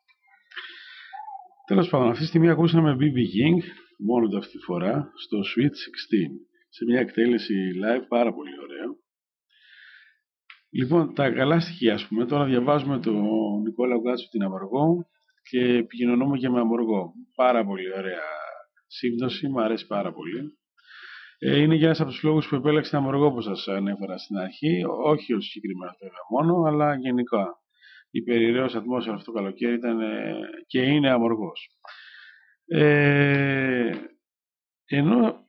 Τέλος πάντων, αυτή τη στιγμή ακούσαμε BB King, μόνο του αυτή τη φορά, στο Sweet 16, σε μια εκτέλεση live πάρα πολύ ωραία. Λοιπόν, τα καλά στοιχεία, ας πούμε, τώρα διαβάζουμε τον Νικόλα Γκάτσου την Αμοργό και επικοινωνούμε και με αμοργό. Πάρα πολύ ωραία σύμπτωση, μου αρέσει πάρα πολύ. Ε, είναι και ένας από τους λόγους που επέλεξε την αμοργό που σας ανέφερα στην αρχή. Όχι ο συγκεκριμένο βέβαια μόνο, αλλά γενικά. Η περιρρέουσα ατμόσφαιρα αυτό το καλοκαίρι ήταν ε, και είναι αμοργός. Ε, ενώ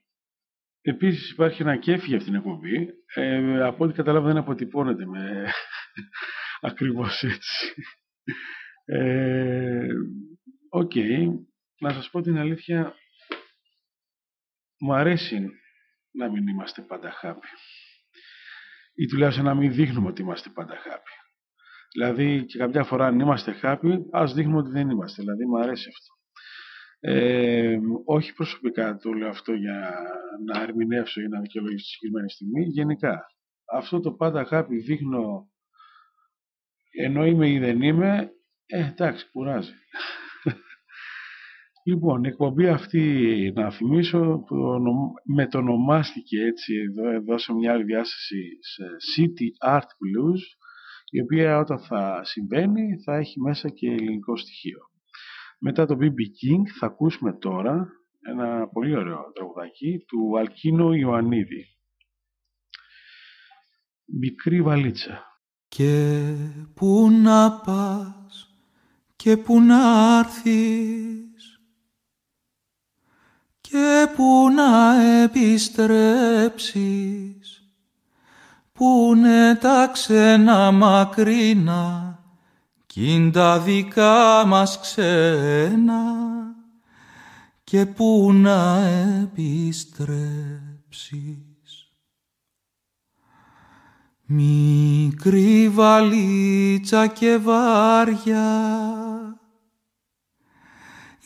επίσης υπάρχει ένα κέφι για αυτήν την εκπομπή, ε, από ό,τι καταλάβω δεν αποτυπώνεται με <laughs> ακριβώς έτσι. Ε, Οκ, να σας πω την αλήθεια, μου αρέσει να μην είμαστε πάντα happy. Ή τουλάχιστον να μην δείχνουμε ότι είμαστε πάντα happy. Δηλαδή και κάποια φορά αν είμαστε happy, ας δείχνουμε ότι δεν είμαστε. Δηλαδή μου αρέσει αυτό. Ε, όχι προσωπικά το λέω αυτό για να ερμηνεύσω ή να δικαιολογήσω τη συγκεκριμένη στιγμή. Γενικά, αυτό το πάντα happy δείχνω ενώ είμαι ή δεν είμαι, ε, εντάξει, κουράζει. Λοιπόν, η εκπομπή αυτή, να θυμίσω, μετονομάστηκε έτσι εδώ, εδώ σε μια άλλη διάσταση σε City Art Blues, η οποία όταν θα συμβαίνει θα έχει μέσα και ελληνικό στοιχείο. Μετά το BB King θα ακούσουμε τώρα ένα πολύ ωραίο τραγουδάκι του Αλκίνο Ιωαννίδη. Μικρή βαλίτσα. Και πού να πας και πού να έρθεις και πού να επιστρέψεις που είναι τα ξένα μακρινά κι τα δικά μας ξένα και πού να επιστρέψεις. Μικρή βαλίτσα και βάρια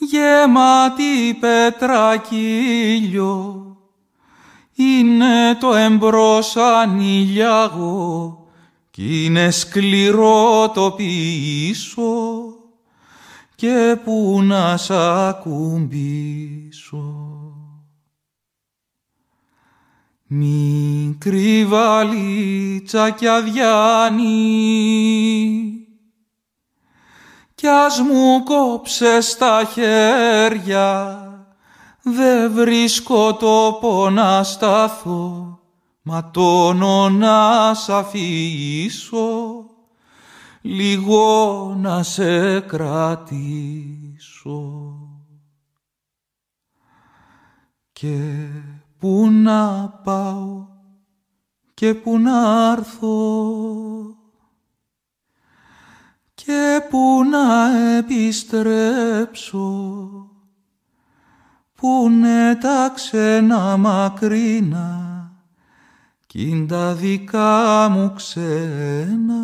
γεμάτη πετρακύλιο είναι το εμπρός ανηλιάγο κι είναι σκληρό το πίσω και που να σ' ακουμπήσω. Μικρή βαλίτσα κι αδιάνη κι ας μου κόψε στα χέρια δεν βρίσκω τόπο να σταθώ Μα τόνο να σ' αφήσω, λίγο να σε κρατήσω. Και πού να πάω και πού να έρθω και πού να επιστρέψω που είναι τα ξένα μακρινά κι τα δικά μου ξένα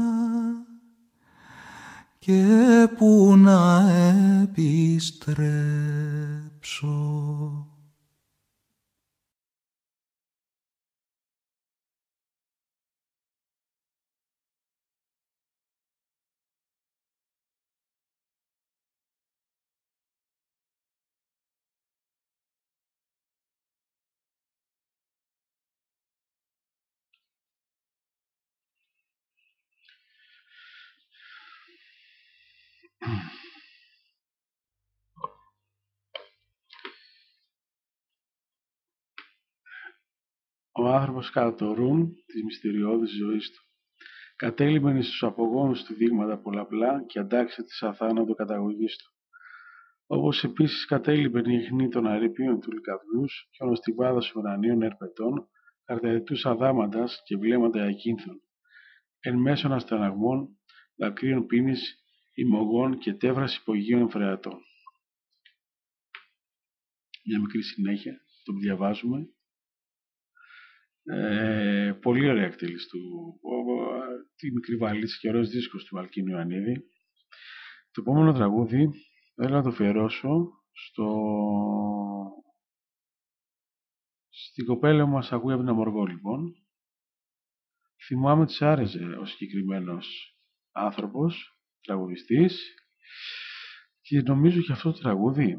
και που να επιστρέψω. Ο άνθρωπος κατά το ρούν της μυστηριώδης ζωής του. Κατέλημενε στους απογόνους του δείγματα πολλαπλά και αντάξε της αθάνατο καταγωγής του. Όπως επίσης κατέληπεν η ίχνη των αρήπιων του λικαβιούς και ονοστιβάδα ουρανίων ερπετών, καρτερετούς αδάματας και βλέμματα ακίνθων. Εν μέσων αστραναγμών, δακρύων πίνης, ημωγών και τέβρας υπογείων εμφρεατών. Μια μικρή συνέχεια, το διαβάζουμε. Ε, πολύ ωραία εκτέλεση του, τη μικρή βαλίτσα και ωραίος δίσκος του Αλκίνου Ιωαννίδη. Το επόμενο τραγούδι θέλω να το φιερώσω στο... στην κοπέλα που μας ακούει από την Αμοργό, λοιπόν. Θυμάμαι ότι άρεσε ο συγκεκριμένος άνθρωπος, τραγουδιστής. Και νομίζω και αυτό το τραγούδι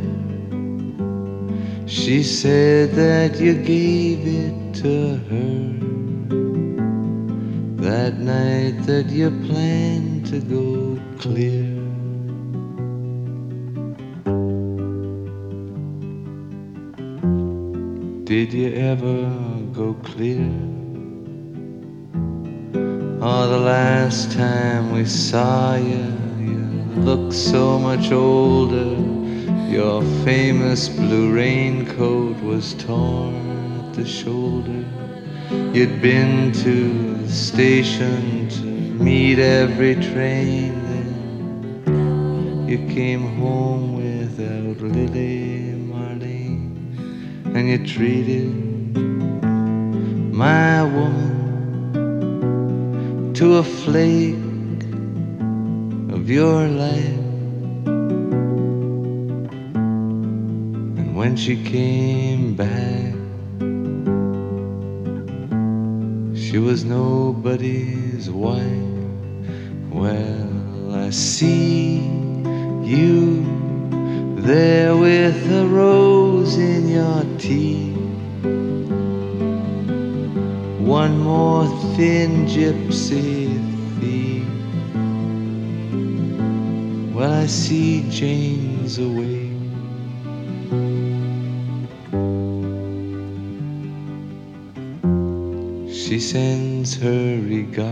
She said that you gave it to her that night that you planned to go clear. Did you ever go clear? Oh, the last time we saw you, you looked so much older. Your famous blue raincoat was torn at the shoulder. You'd been to the station to meet every train. Then you came home without Lily Marlene, and you treated my woman to a flake of your life. When she came back, she was nobody's wife. Well, I see you there with a rose in your teeth. One more thin gypsy thief. Well, I see Jane's away. Sends her regard.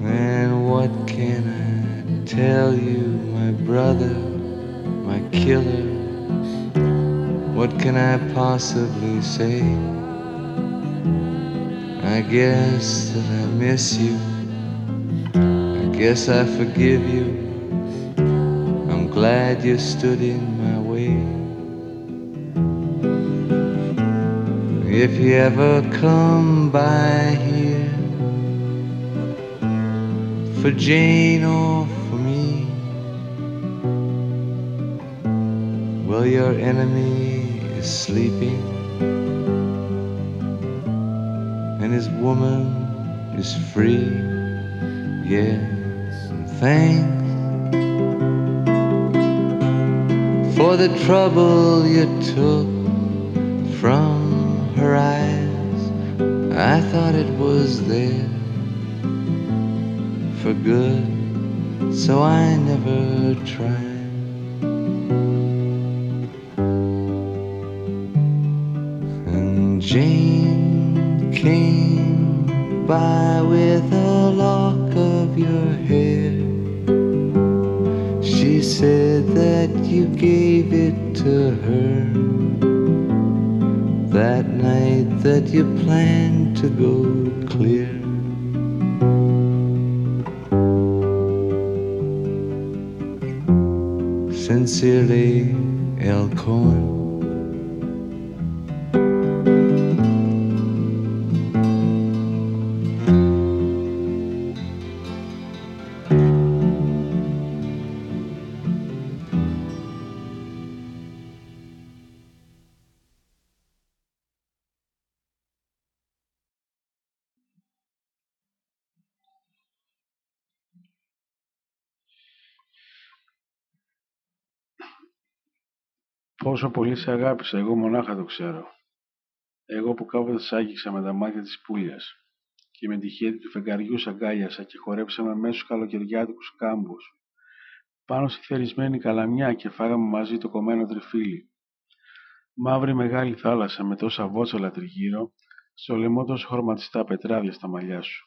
And what can I tell you, my brother, my killer? What can I possibly say? Guess that I miss you. I guess I forgive you. I'm glad you stood in my way. If you ever come by here for Jane or for me, well, your enemy is sleeping woman is free. Yes, and thanks for the trouble you took from her eyes. I thought it was there for good, so I never tried. By with a lock of your hair. She said that you gave it to her that night that you planned to go Πόσο πολύ σε αγάπησα, εγώ μονάχα το ξέρω. Εγώ που κάποτε σ' άγγιξα με τα μάτια της πουλιας και με τη χέρι του φεγγαριού σ' αγκάλιασα και χορέψαμε μέσα στους καλοκαιριάτικους κάμπους πάνω στη θερισμένη καλαμιά και φάγαμε μαζί το κομμένο τριφύλι. Μαύρη μεγάλη θάλασσα με τόσα βότσαλα τριγύρω, στο λαιμό τόσο χρωματιστά πετράδια στα μαλλιά σου.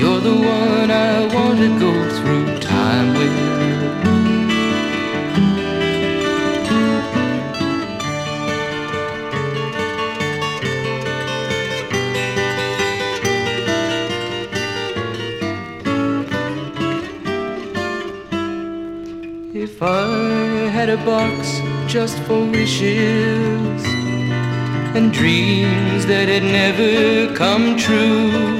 you're the one I want to go through time with. If I had a box just for wishes and dreams that had never come true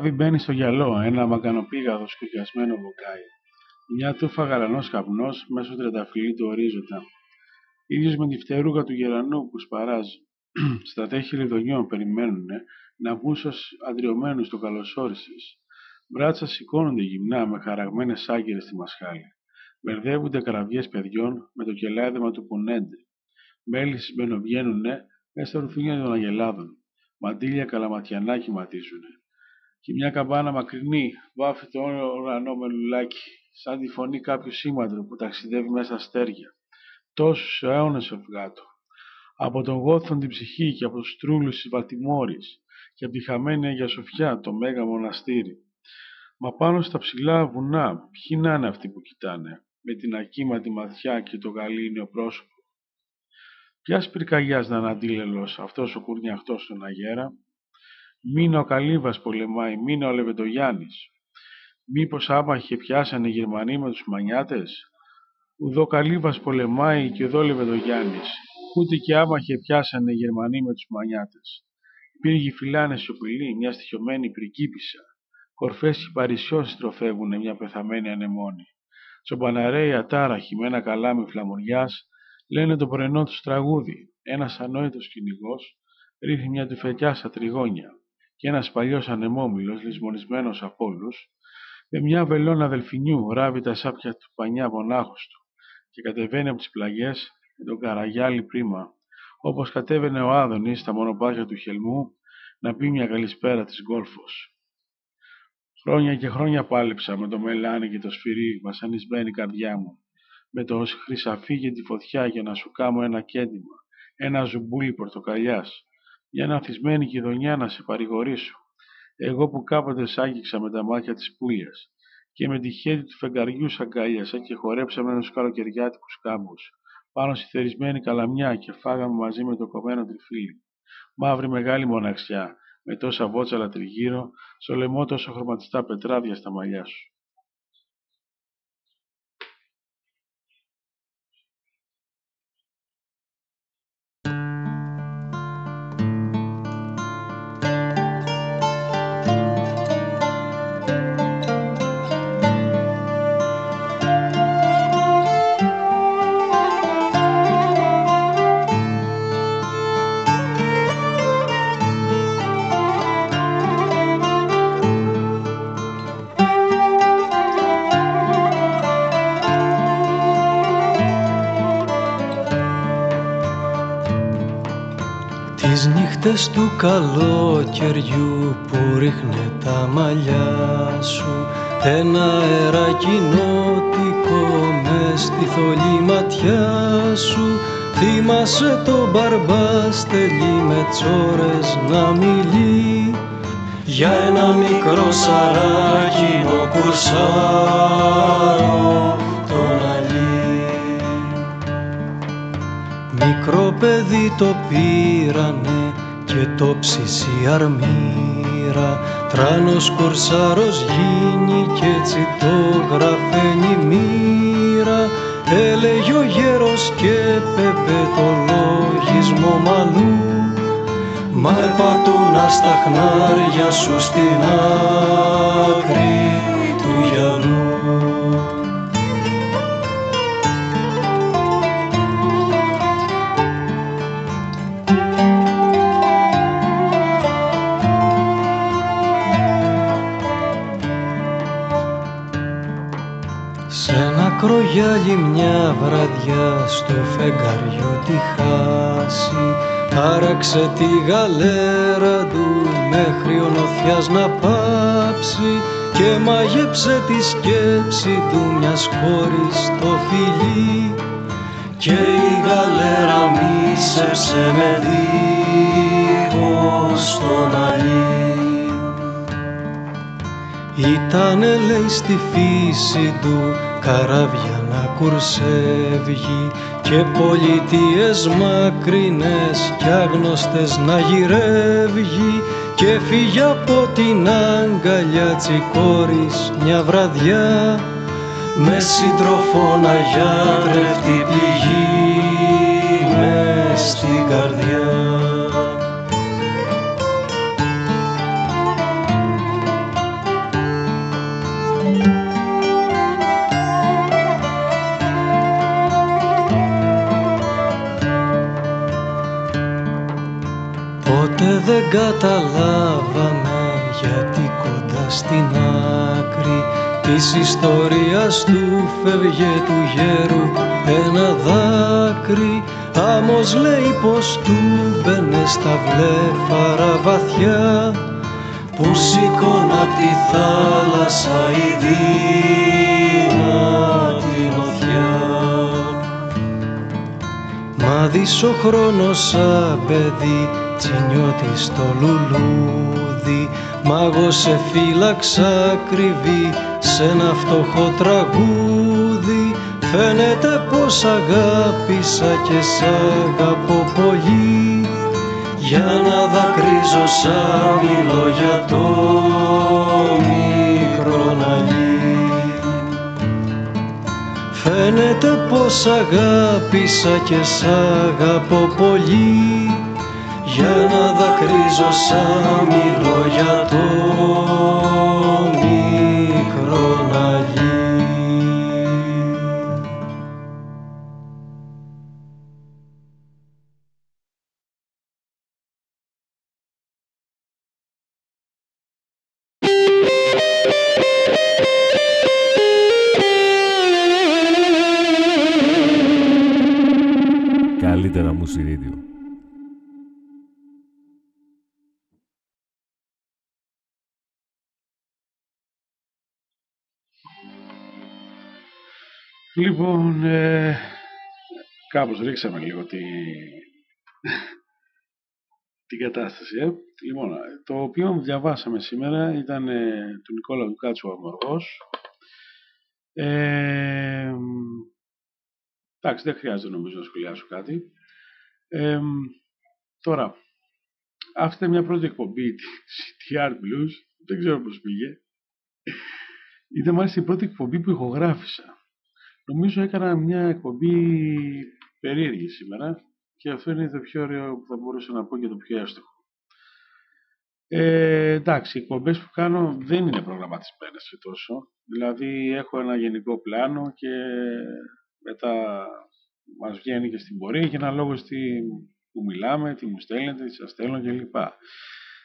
καράβι μπαίνει στο γυαλό, ένα μαγκανοπήγαδο σκουριασμένο βοκάι. Μια τούφα γαλανός καπνός μέσω τρενταφυλλή του ορίζοντα. Ίδιος με τη φτερούγα του γερανού που σπαράζει. <clears throat> Στα τέχη λιδονιών περιμένουνε να βγουν στους αντριωμένους το καλωσόρισες. Μπράτσα σηκώνονται γυμνά με χαραγμένες άγκυρες στη μασχάλη. Μπερδεύονται καραβιές παιδιών με το κελάδεμα του πουνέντε. Μέλισses μπαινοβγαίνουνε μέσα στα ρουφίνια των αγελάδων. Μαντήλια καλαματιανά κυματίζουνε και μια καμπάνα μακρινή βάφει το ουρανό με λουλάκι, σαν τη φωνή κάποιου σήμαντρου που ταξιδεύει μέσα αστέρια. Τόσους αιώνες ευγάτω. Από τον γόθον την ψυχή και από τους τρούλους της Βαλτιμόρης και από τη χαμένη Αγία Σοφιά, το μέγα μοναστήρι. Μα πάνω στα ψηλά βουνά, ποιοι να είναι αυτοί που κοιτάνε, με την ακύματη ματιά και το γαλήνιο πρόσωπο; Ποιας πυρκαγιάς να είναι αντίλελος αυτός ο κουρνιαχτός στον αγέρα, Μήνα ο Καλύβας πολεμάει, μήνα ο Λεβεντογιάννης. Μήπως άμαχε πιάσανε οι Γερμανοί με τους Μανιάτες; Ουδό Καλύβας πολεμάει και εδώ Λεβεντογιάννης. Ούτε και άμαχε πιάσανε οι Γερμανοί με τους Μανιάτες. Πύργοι φυλάνε σιωπηλοί, μια στοιχειωμένη πρικίπισσα. Κορφές υπαρισιών στροφεύουνε μια πεθαμένη ανεμόνη. Τσομπαναρέοι ατάραχοι με ένα καλάμι φλαμουριάς λένε το πρωινό τους τραγούδι. Ένας ανόητος κυνηγός ρίχνει μια τουφετιά στα τριγώνια και ένας παλιός ανεμόμυλος, λησμονισμένος από όλους, με μια βελόνα δελφινιού ράβει τα σάπια του πανιά μονάχος του και κατεβαίνει από τις πλαγιές με τον καραγιάλι πρίμα, όπως κατέβαινε ο Άδωνης στα μονοπάτια του χελμού να πει μια καλησπέρα της γκόλφος. Χρόνια και χρόνια πάλεψα με το μελάνι και το σφυρί βασανισμένη καρδιά μου, με το χρυσαφί και τη φωτιά για να σου κάμω ένα κέντημα, ένα ζουμπούλι πορτοκαλιάς, μια ανθισμένη γειτονιά να σε παρηγορήσω. Εγώ που κάποτε σ' άγγιξα με τα μάτια της πουλιας και με τη χέρι του φεγγαριού σ' αγκάλιασα και χορέψαμε στους καλοκαιριάτικους κάμπους πάνω στη θερισμένη καλαμιά και φάγαμε μαζί με το κομμένο τριφύλι. Μαύρη μεγάλη μοναξιά, με τόσα βότσαλα τριγύρω, στο λαιμό τόσο χρωματιστά πετράδια στα μαλλιά σου. Καλοκαιριού που ρίχνε τα μαλλιά σου. Ένα αεράκι νότικο μες στη θολή ματιά σου. Θυμάσαι το μπαρμπά στελεί με τσόρες να μιλεί. Για ένα μικρό σαράκινο κουρσάρο τον αλή Μικρό παιδί το πήρανε και το ψήσει αρμύρα. Τράνος κορσάρος γίνει κι έτσι το γραφαίνει μοίρα. Έλεγε ο γέρος και πέπε το λογισμό μαλλού. Μα πατούνα στα χνάρια σου στην άκρη του γυαλού ένα κρογιάλι μια βραδιά στο φεγγαριό τη χάση. Άραξε τη γαλέρα του μέχρι ο νοθιάς να πάψει και μάγεψε τη σκέψη του μιας κόρης στο φιλί. Και η γαλέρα μίσεψε με δίχως τον αλή Ήτανε λέει στη φύση του καράβια να κουρσεύγει και πολιτείες μακρινές κι άγνωστες να γυρεύγει και φύγει από την αγκαλιά τσικόρης μια βραδιά με σύντροφο να γιατρευτεί πληγή μες στην καρδιά. Δεν καταλάβαμε γιατί κοντά στην άκρη της ιστορίας του φεύγε του γέρου ένα δάκρυ. Άμος λέει πως του μπαινε στα βλέφαρα βαθιά που σήκωνα απ' τη θάλασσα η δύνατη νοθιά. Μα δεις ο χρόνος σαν παιδί τσινιώτη στο λουλούδι. Μ' εγώ σε φύλαξα κρυβή σε ένα φτωχό τραγούδι. Φαίνεται πως αγάπησα και σ' αγαπώ πολύ. Για να δακρύζω σαν μιλώ για το μικρό ναλί Φαίνεται πως αγάπησα και σ' αγαπώ πολύ για να δακρύζω σαν μιλώ για το Λοιπόν, ε, κάπως ρίξαμε λίγο τη... την κατάσταση. Ε. Λοιπόν, το οποίο διαβάσαμε σήμερα ήταν ε, του Νικόλα Δουκάτσου ο Αμοργός. Ε, εντάξει, δεν χρειάζεται νομίζω να σχολιάσω κάτι. Ε, τώρα, αυτή είναι μια πρώτη εκπομπή της CTR Blues. Δεν ξέρω πώς πήγε. Ήταν μάλιστα η πρώτη εκπομπή που ηχογράφησα. Νομίζω έκανα μια εκπομπή περίεργη σήμερα και αυτό είναι το πιο ωραίο που θα μπορούσα να πω και το πιο εύστοχο. Ε, εντάξει, οι εκπομπές που κάνω δεν είναι προγραμματισμένες και τόσο. Δηλαδή έχω ένα γενικό πλάνο και μετά μας βγαίνει και στην πορεία και ένα λόγο στη, που μιλάμε, τι μου στέλνετε, τι σας στέλνω κλπ.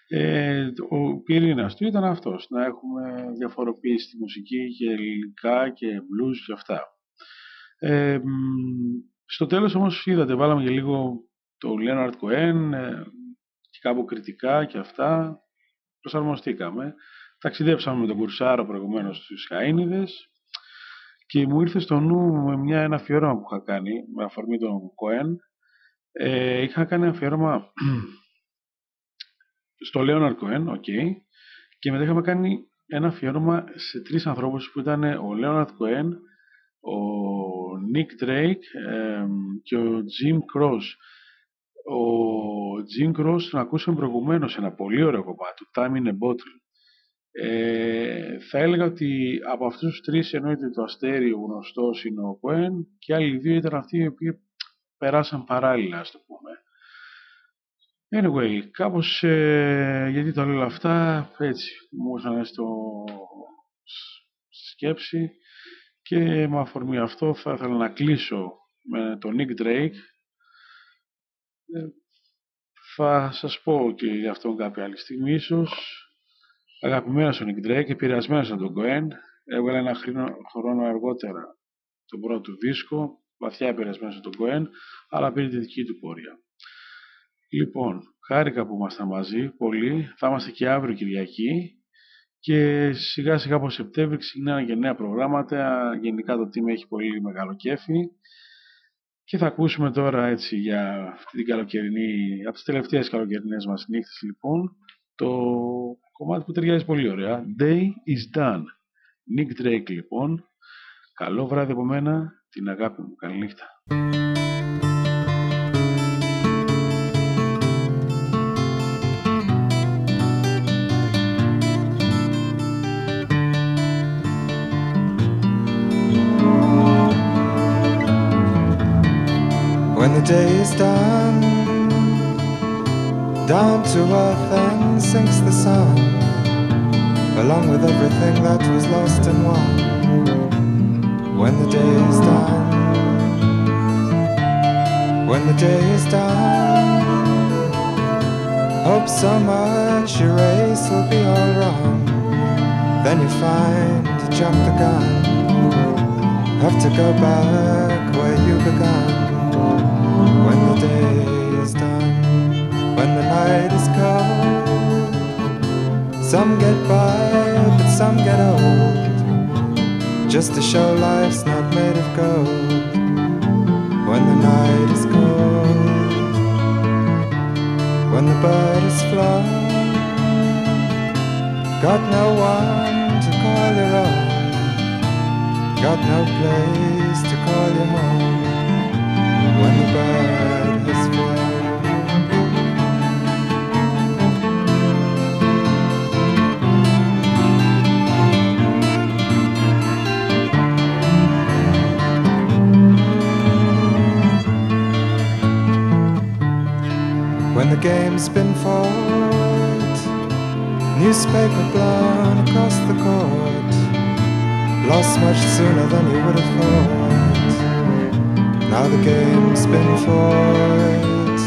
Ε, ο πυρήνας του ήταν αυτός, να έχουμε διαφοροποίηση στη μουσική και ελληνικά και blues και αυτά. Ε, στο τέλος όμως είδατε, βάλαμε και λίγο το Leonard Cohen ε, και κάπου κριτικά και αυτά. Προσαρμοστήκαμε. Ταξιδέψαμε με τον Κουρσάρο προηγουμένως στους Χαΐνιδες και μου ήρθε στο νου με μια, ένα αφιέρωμα που είχα κάνει με αφορμή τον Cohen. Ε, είχα κάνει αφιέρωμα <clears throat> στο Leonard Cohen, OK. Okay, και μετά είχαμε κάνει ένα αφιέρωμα σε τρεις ανθρώπους που ήταν ο Leonard Cohen, ο Nick Drake και ο Jim Croce. Ο Jim Croce τον ακούσαμε προηγουμένως ένα πολύ ωραίο κομμάτι του Time in a Bottle. Ε, θα έλεγα ότι από αυτούς τους τρεις εννοείται το αστέρι ο γνωστός είναι ο Cohen και οι άλλοι δύο ήταν αυτοί οι οποίοι περάσαν παράλληλα, ας το πούμε. Anyway, κάπως, ε, γιατί τα λέω αυτά, έτσι, μου ήρθαν στο σκέψη και με αφορμή αυτό θα ήθελα να κλείσω με τον Nick Drake. Ε, θα σας πω και για αυτόν κάποια άλλη στιγμή ίσως. Αγαπημένος ο Nick Drake, επηρεασμένος από τον Cohen. Έβγαλε ένα χρόνο αργότερα τον πρώτο δίσκο, βαθιά επηρεασμένος από τον Cohen, αλλά πήρε τη δική του πορεία. Λοιπόν, χάρηκα που ήμασταν μαζί, πολύ. Θα είμαστε και αύριο Κυριακή και σιγά σιγά από Σεπτέμβρη ξεκινάνε και νέα προγράμματα. Γενικά το team έχει πολύ μεγάλο κέφι. Και θα ακούσουμε τώρα έτσι για αυτή την καλοκαιρινή, από τις τελευταίες καλοκαιρινές μας νύχτες λοιπόν, το κομμάτι που ταιριάζει πολύ ωραία. Day is done. Nick Drake λοιπόν. Καλό βράδυ από μένα. Την αγάπη μου. Καληνύχτα. When day is done, down to earth and sinks the sun, along with everything that was lost and won. When the day is done, when the day is done, hope so much your race will be all wrong. Then you find you jumped the gun, have to go back where you began when the day is done, when the night is cold. Some get by, but some get old, just to show life's not made of gold. When the night is cold, when the bird is flown, got no one to call your own, got no place to call your home when the game's been fought, newspaper blown across the court, lost much sooner than you would have thought. Now the game's been fought.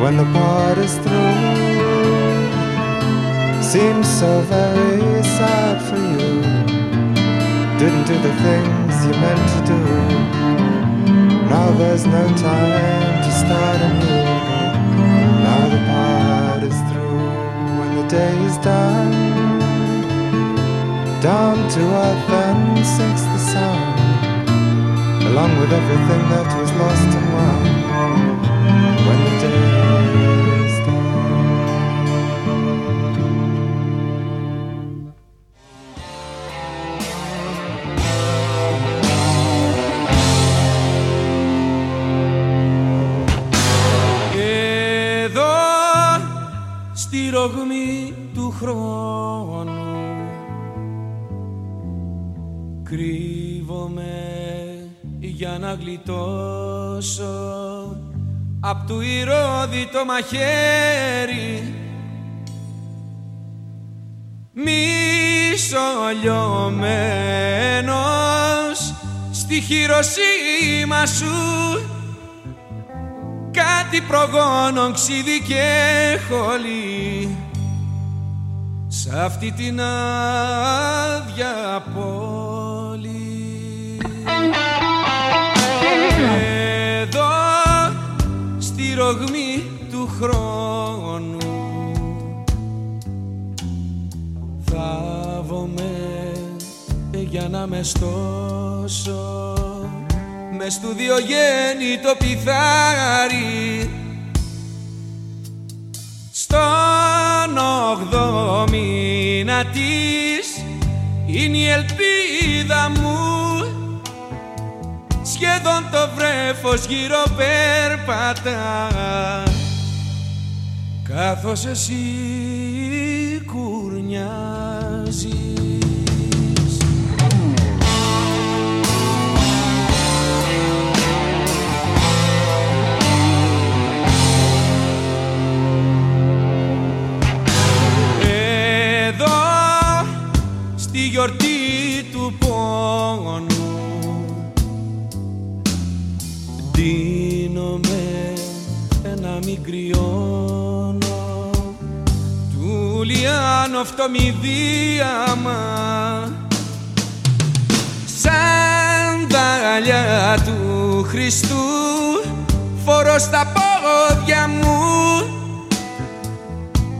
When the part is through, seems so very sad for you. Didn't do the things you meant to do. Now there's no time to start anew. Now the part is through. When the day is done, down to earth and sinks the along with everything that was lost and won να γλιτώσω. Απ' του ηρώδη το μαχαίρι. Μισολιωμένος στη χειροσύμα σου. Κάτι προγόνων ξύδι και χολή σ' αυτή την άδεια πόλη στη ρογμή του χρόνου. Θάβομαι για να με στώσω. Μες στο διογέννητο πιθάρι στον ογδό μήνα της είναι η ελπίδα μου σχεδόν το βρέφος γύρω περπατά. Καθώς εσύ κουρνιάζεις λιάνο φτωμιδίαμα Σανδάλια του Χριστού φορώ στα πόδια μου.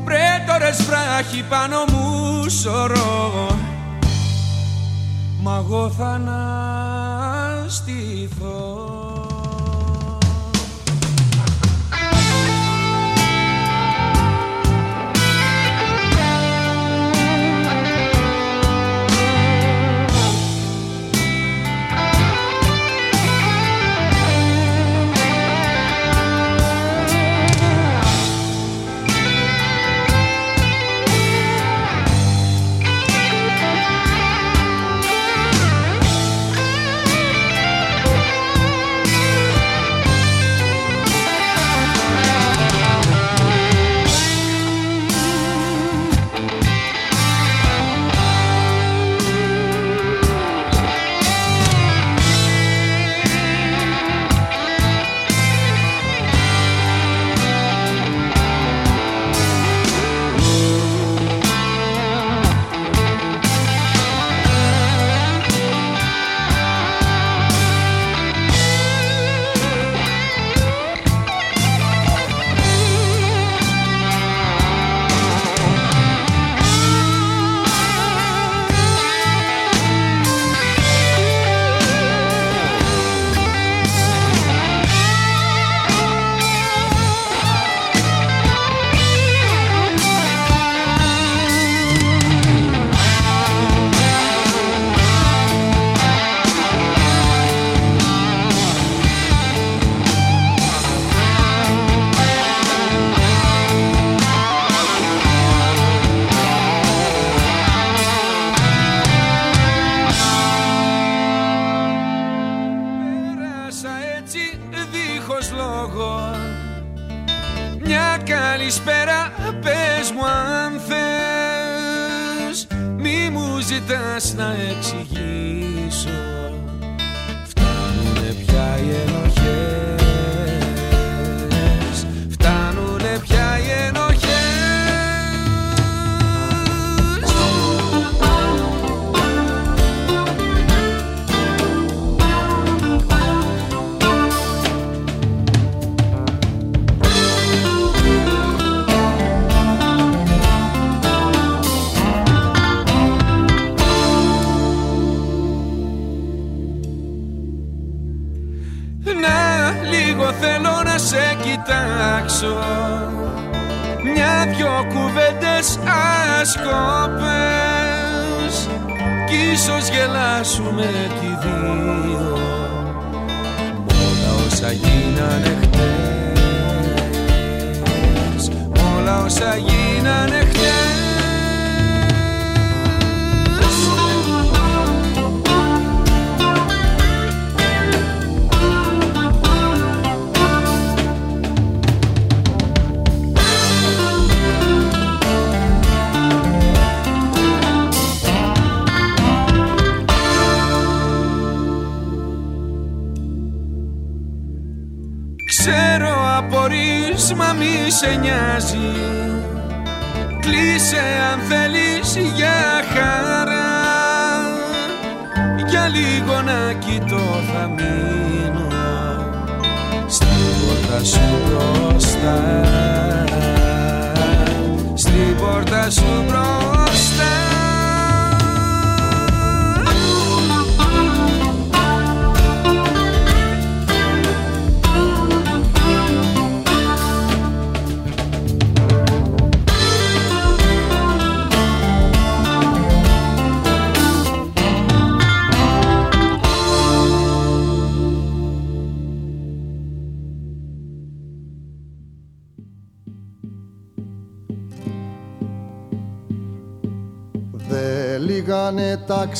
Πρέτορες βράχοι πάνω μου σωρώ. Μα εγώ θα αναστηθώ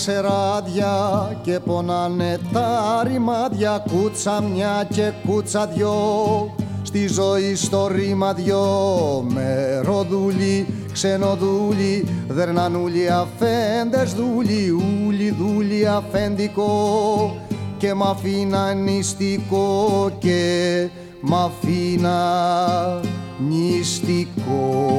ξεράδια και πονάνε τα ρημάδια κούτσα μια και κούτσα δυο στη ζωή στο ρήμα δυο με ροδούλι, ξενοδούλι, δερνανούλι αφέντες δούλι, ούλι δούλι αφέντικο και μ' αφήνα νηστικό και μ' αφήνα νηστικό.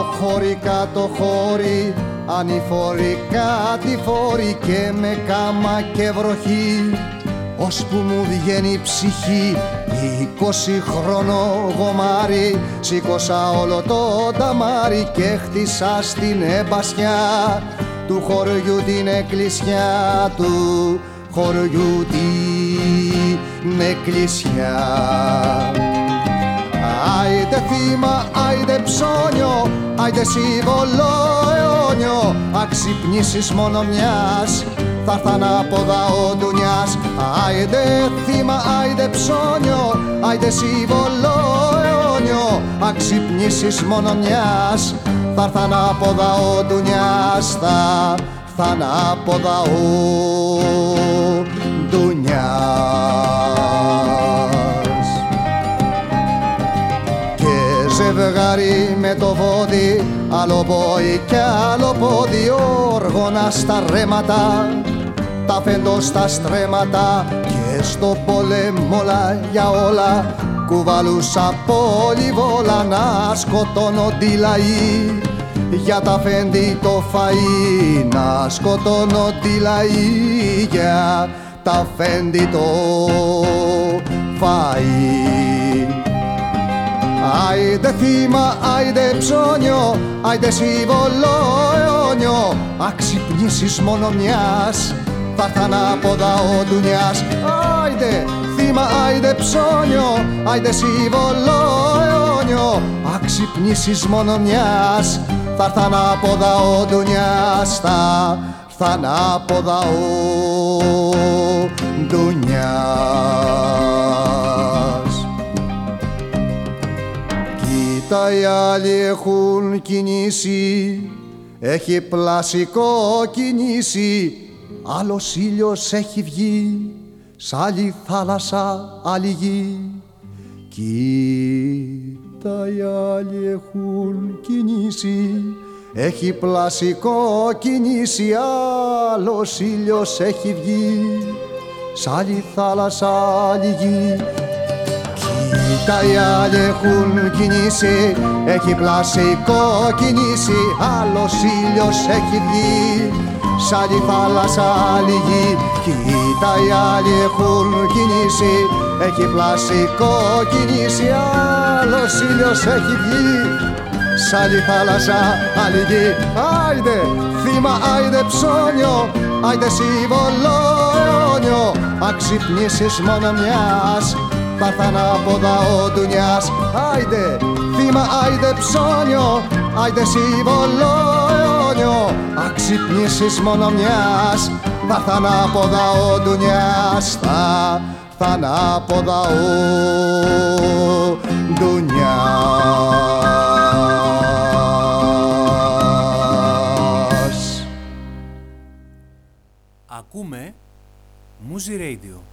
Πάνω χώρι, κάτω χώρι, ανηφόρη, κάτι φόρη και με κάμα και βροχή. Ώσπου μου βγαίνει η ψυχή είκοσι χρόνο γομάρι σήκωσα όλο το ταμάρι και χτίσα στην εμπασιά του χωριού την εκκλησιά του. Χωριού την εκκλησιά. Άιντε θύμα, άιντε ψώνιο, άιντε σύμβολο αιώνιο Αξυπνήσεις μόνο μιας, θα έρθαν από δαό ντουνιάς Άιντε θύμα, άιντε ψώνιο, άιντε σύμβολο αιώνιο Αξυπνήσεις μόνο μιας, θα έρθαν από δαό ντουνιάς Θα έρθαν από δαό ζευγάρι με το βόδι άλλο πόη κι άλλο πόδι όργωνα στα ρέματα. Τα φέντο στα στρέμματα και στο πόλεμο όλα για όλα. Κουβαλούσα πολυβόλα να σκοτώνονται οι λαοί για τα φέντη το φαΐ να σκοτώνονται οι λαοί για τα φέντη το φαΐ Άιντε θύμα, άιντε ψώνιο, άιντε σύμβολο αιώνιο. Αξυπνήσεις μόνο μιας, θα έρθαν από δαό ντουνιάς Άιντε θύμα, άιντε ψώνιο, άιντε σύμβολο αιώνιο. Αξυπνήσεις μόνο μιας, θα έρθαν από δαό ντουνιάς Θα έρθαν από δαό ντουνιάς Κοίτα οι άλλοι έχουν κινήσει. Έχει πλασικό κινήσει Άλλος ήλιος έχει βγει. Σ' άλλη θάλασσα άλλη γη. Κοίτα οι άλλοι έχουν κινήσει. Έχει πλασικό κινήσει, άλλος ήλιος έχει βγει. Σ' άλλη θάλασσα άλλη γη Κοίτα οι άλλοι έχουν κινήσει, έχει πλασικό κινήσει Άλλος ήλιος έχει βγει. Σ' άλλη θάλασσα άλλη γη Κοίτα οι άλλοι έχουν κινήσει, έχει πλασικό κινήσει Άλλος ήλιος έχει βγει. Σ' άλλη θάλασσα, άλλη γη Άιντε θύμα, άιντε ψώνιο Άιντε σύμβολο αιώνιο. Αξυπνήσεις μόνο μιας Θα έρθαν από δαό ντουνιάς Άιντε θύμα, άιντε ψώνιο Άιντε σύμβολο αιώνιο Αξυπνήσεις μόνο μιας Θα έρθαν από δαό ντουνιάς Θα έρθαν από δαό ντουνιάς Ακούμε Μούζι Radio.